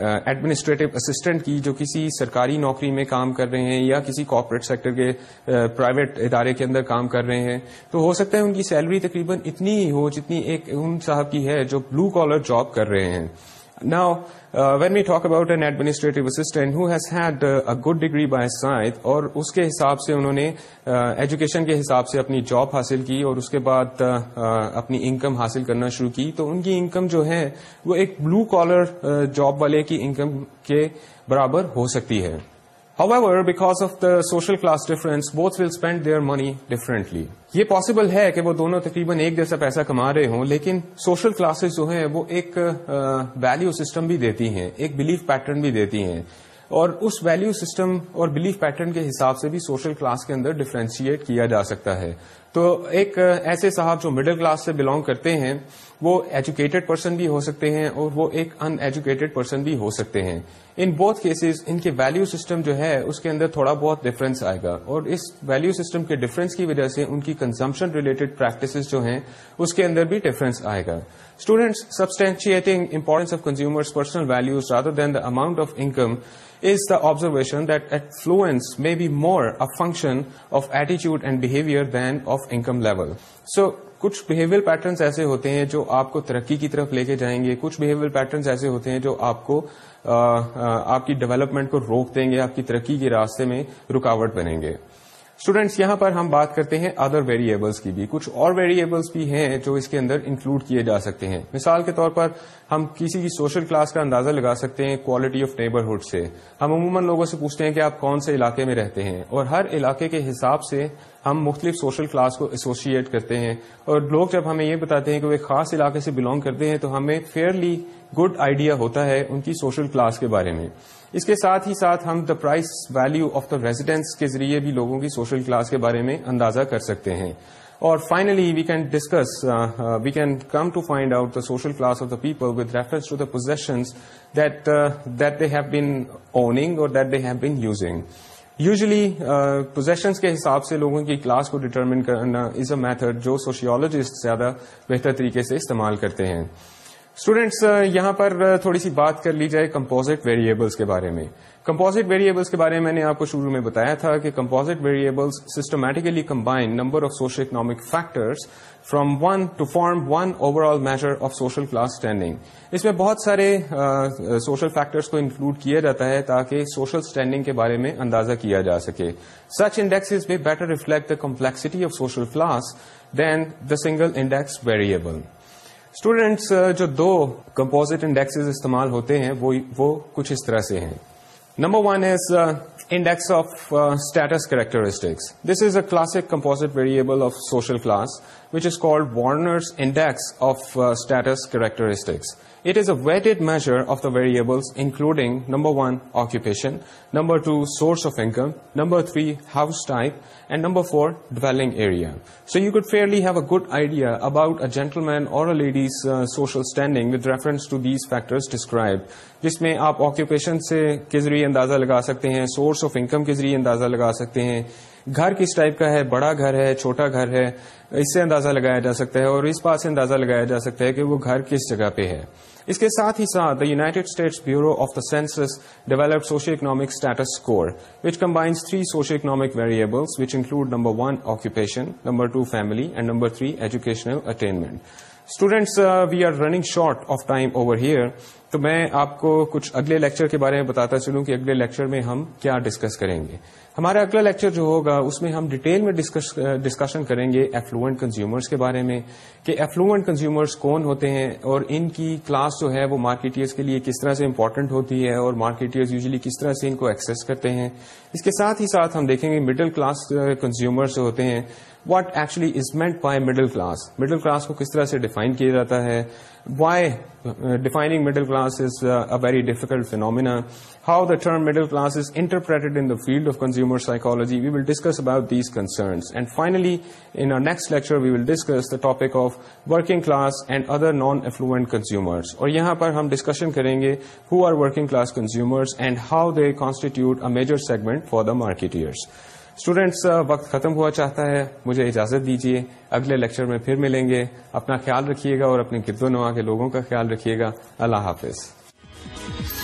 ایڈمنسٹریٹو اسسٹنٹ کی جو کسی سرکاری نوکری میں کام کر رہے ہیں یا کسی کارپوریٹ سیکٹر کے پرائیویٹ ادارے کے اندر کام کر رہے ہیں تو ہو سکتا ہے ان کی سیلری تقریباً اتنی ہی ہو جتنی ایک ان صاحب کی ہے جو بلو کالر جاب کر رہے ہیں نہ when we talk about an administrative assistant has had a good degree by science اور اس کے حساب سے انہوں نے ایجوکیشن uh, کے حساب سے اپنی جاب حاصل کی اور اس کے بعد uh, uh اپنی انکم حاصل کرنا شروع کی تو ان کی انکم جو ہے وہ ایک بلو کالر جاب والے کی انکم کے برابر ہو سکتی ہے because of the social class difference both will spend their money differently. یہ پاسبل ہے کہ وہ دونوں تقریباً ایک جیسا پیسہ کما رہے ہوں لیکن سوشل کلاسز جو ہیں وہ ایک ویلو سسٹم بھی دیتی ہیں ایک بلیف پیٹرن بھی دیتی ہیں اور اس ویلو سسٹم اور بلیف پیٹرن کے حساب سے بھی سوشل کلاس کے اندر ڈفرینشیٹ کیا جا سکتا ہے تو ایک ایسے صاحب جو مڈل کلاس سے بلانگ کرتے ہیں وہ ایجوکیٹڈ پرسن بھی ہو سکتے ہیں اور وہ ایک ان ایجوکیٹڈ پرسن بھی ہو سکتے ہیں ان بہت کیسز ان کے ویلو سسٹم جو ہے اس کے اندر تھوڑا بہت ڈفرینس آئے گا اور اس ویلو سسٹم کے ڈفرینس کی وجہ سے ان کی کنزمپشن ریلیٹڈ پریکٹسز جو ہیں اس کے اندر بھی ڈفرینس آئے گا Students substantiating importance of consumers of consumers personal values rather than the amount of income is the observation that be more be more function of ایٹیچیوڈ and than than of income level so کچھ behaviour patterns ایسے ہوتے ہیں جو آپ کو ترقی کی طرف لے کے جائیں گے کچھ بہیویئر پیٹرنس ایسے ہوتے ہیں جو آپ کو آپ کی ڈیولپمنٹ کو روک دیں گے آپ کی ترقی کے راستے میں رکاوٹ بنیں گے اسٹوڈینٹس یہاں پر ہم بات کرتے ہیں ادر ویریبلس کی بھی کچھ اور ویریبلس بھی ہیں جو اس کے اندر انکلوڈ کیے جا سکتے ہیں مثال کے طور پر ہم کسی کی سوشل کلاس کا اندازہ لگا سکتے ہیں کوالٹی آف نیبرہڈ سے ہم عموماً لوگوں سے پوچھتے ہیں کہ آپ کون سے علاقے میں رہتے ہیں اور ہر علاقے کے حساب سے ہم مختلف سوشل کلاس کو ایسوسیٹ کرتے ہیں اور لوگ جب ہمیں یہ بتاتے ہیں کہ وہ ایک خاص علاقے سے بلانگ کرتے ہیں تو ہمیں فیئرلی گڈ آئیڈیا ہوتا ہے ان کی سوشل کلاس کے بارے میں اس کے ساتھ ہی ساتھ ہم the price value of the residence کے ذریعے بھی لوگوں کی سوشل کلاس کے بارے میں اندازہ کر سکتے ہیں اور finally we can discuss we can come to find out the social class of the people with reference to the positions that they have been owning or that they have been using usually positions کے حساب سے لوگوں کی class کو determine کرنا is a method جو sociologist زیادہ بہتر طریقے سے استعمال کرتے ہیں اسٹوڈینٹس uh, یہاں پر uh, تھوڑی سی بات کر لی جائے کمپوزٹ ویریبلس کے بارے میں کمپوزٹ ویریبلس کے بارے میں میں نے آپ کو شروع میں بتایا تھا کہ composite variables systematically combine number of social economic factors from one to form one overall measure of social class standing اس میں بہت سارے سوشل uh, فیکٹرس کو انکلوڈ کیا جاتا ہے تاکہ سوشل اسٹینڈنگ کے بارے میں اندازہ کیا جا سکے such index may better reflect the complexity of social class than the single index variable students uh, جو دو کمپوزٹ انڈیکس استعمال ہوتے ہیں وہ وہ کچھ اس طرح سے ہیں number one is index of status characteristics this is a classic composite variable of social class which is called Warner's index of status characteristics it is a weighted measure of the variables including number one occupation number two source of income number three house type and number four developing area so you could fairly have a good idea about a gentleman or ladies social standing with reference to these factor describe جس میں آپ occupation کے ذریعے اندازہ لگا سکتے ہیں source of income کے ذریعے اندازہ لگا سکتے ہیں گھر کس ٹائپ کا ہے بڑا گھر ہے چھوٹا گھر ہے اس سے اندازہ لگایا جا سکتا ہے اور اس بات سے اندازہ لگایا جا سکتا ہے کہ وہ گھر کس جگہ پہ ہے اس کے ساتھ ہی ساتھ the United States Bureau of the Census develop socio economic status score which combines three socio economic variables which include number one occupation number two family and number three educational attainment students we are running short of time over here تو میں آپ کو کچھ اگلے lecture کے بارے میں بتاتا چلوں کہ اگلے لیکچر میں ہم کیا ڈسکس کریں گے ہمارا اگلا لیکچر جو ہوگا اس میں ہم ڈیٹیل میں ڈسکشن uh, کریں گے ایفلوئنٹ کنزیومرس کے بارے میں کہ ایفلوئنٹ کنزیومرس کون ہوتے ہیں اور ان کی کلاس جو ہے وہ مارکیٹرز کے لیے کس طرح سے امپورٹنٹ ہوتی ہے اور مارکیٹرز یوزلی کس طرح سے ان کو ایکسس کرتے ہیں اس کے ساتھ ہی ساتھ ہم دیکھیں گے مڈل کلاس کنزیومرز ہوتے ہیں what actually is meant by middle class middle class کو کس طرح سے ڈیفائن کیا جاتا ہے why defining middle class is a very difficult phenomena how the term middle class is interpreted in the field of consumer psychology we will discuss about these concerns and finally in our next lecture we will discuss the topic of working class and other non affluent consumers اور یہاں پر ہم discussion کریں گے who are working class consumers and how they constitute a major segment for the marketers students uh, وقت ختم ہوا چاہتا ہے مجھے اجازت دیجیے اگلے لیکچر میں پھر ملیں گے اپنا خیال رکھیے گا اور اپنے گرد و نما کے لوگوں کا خیال رکھیے گا اللہ حافظ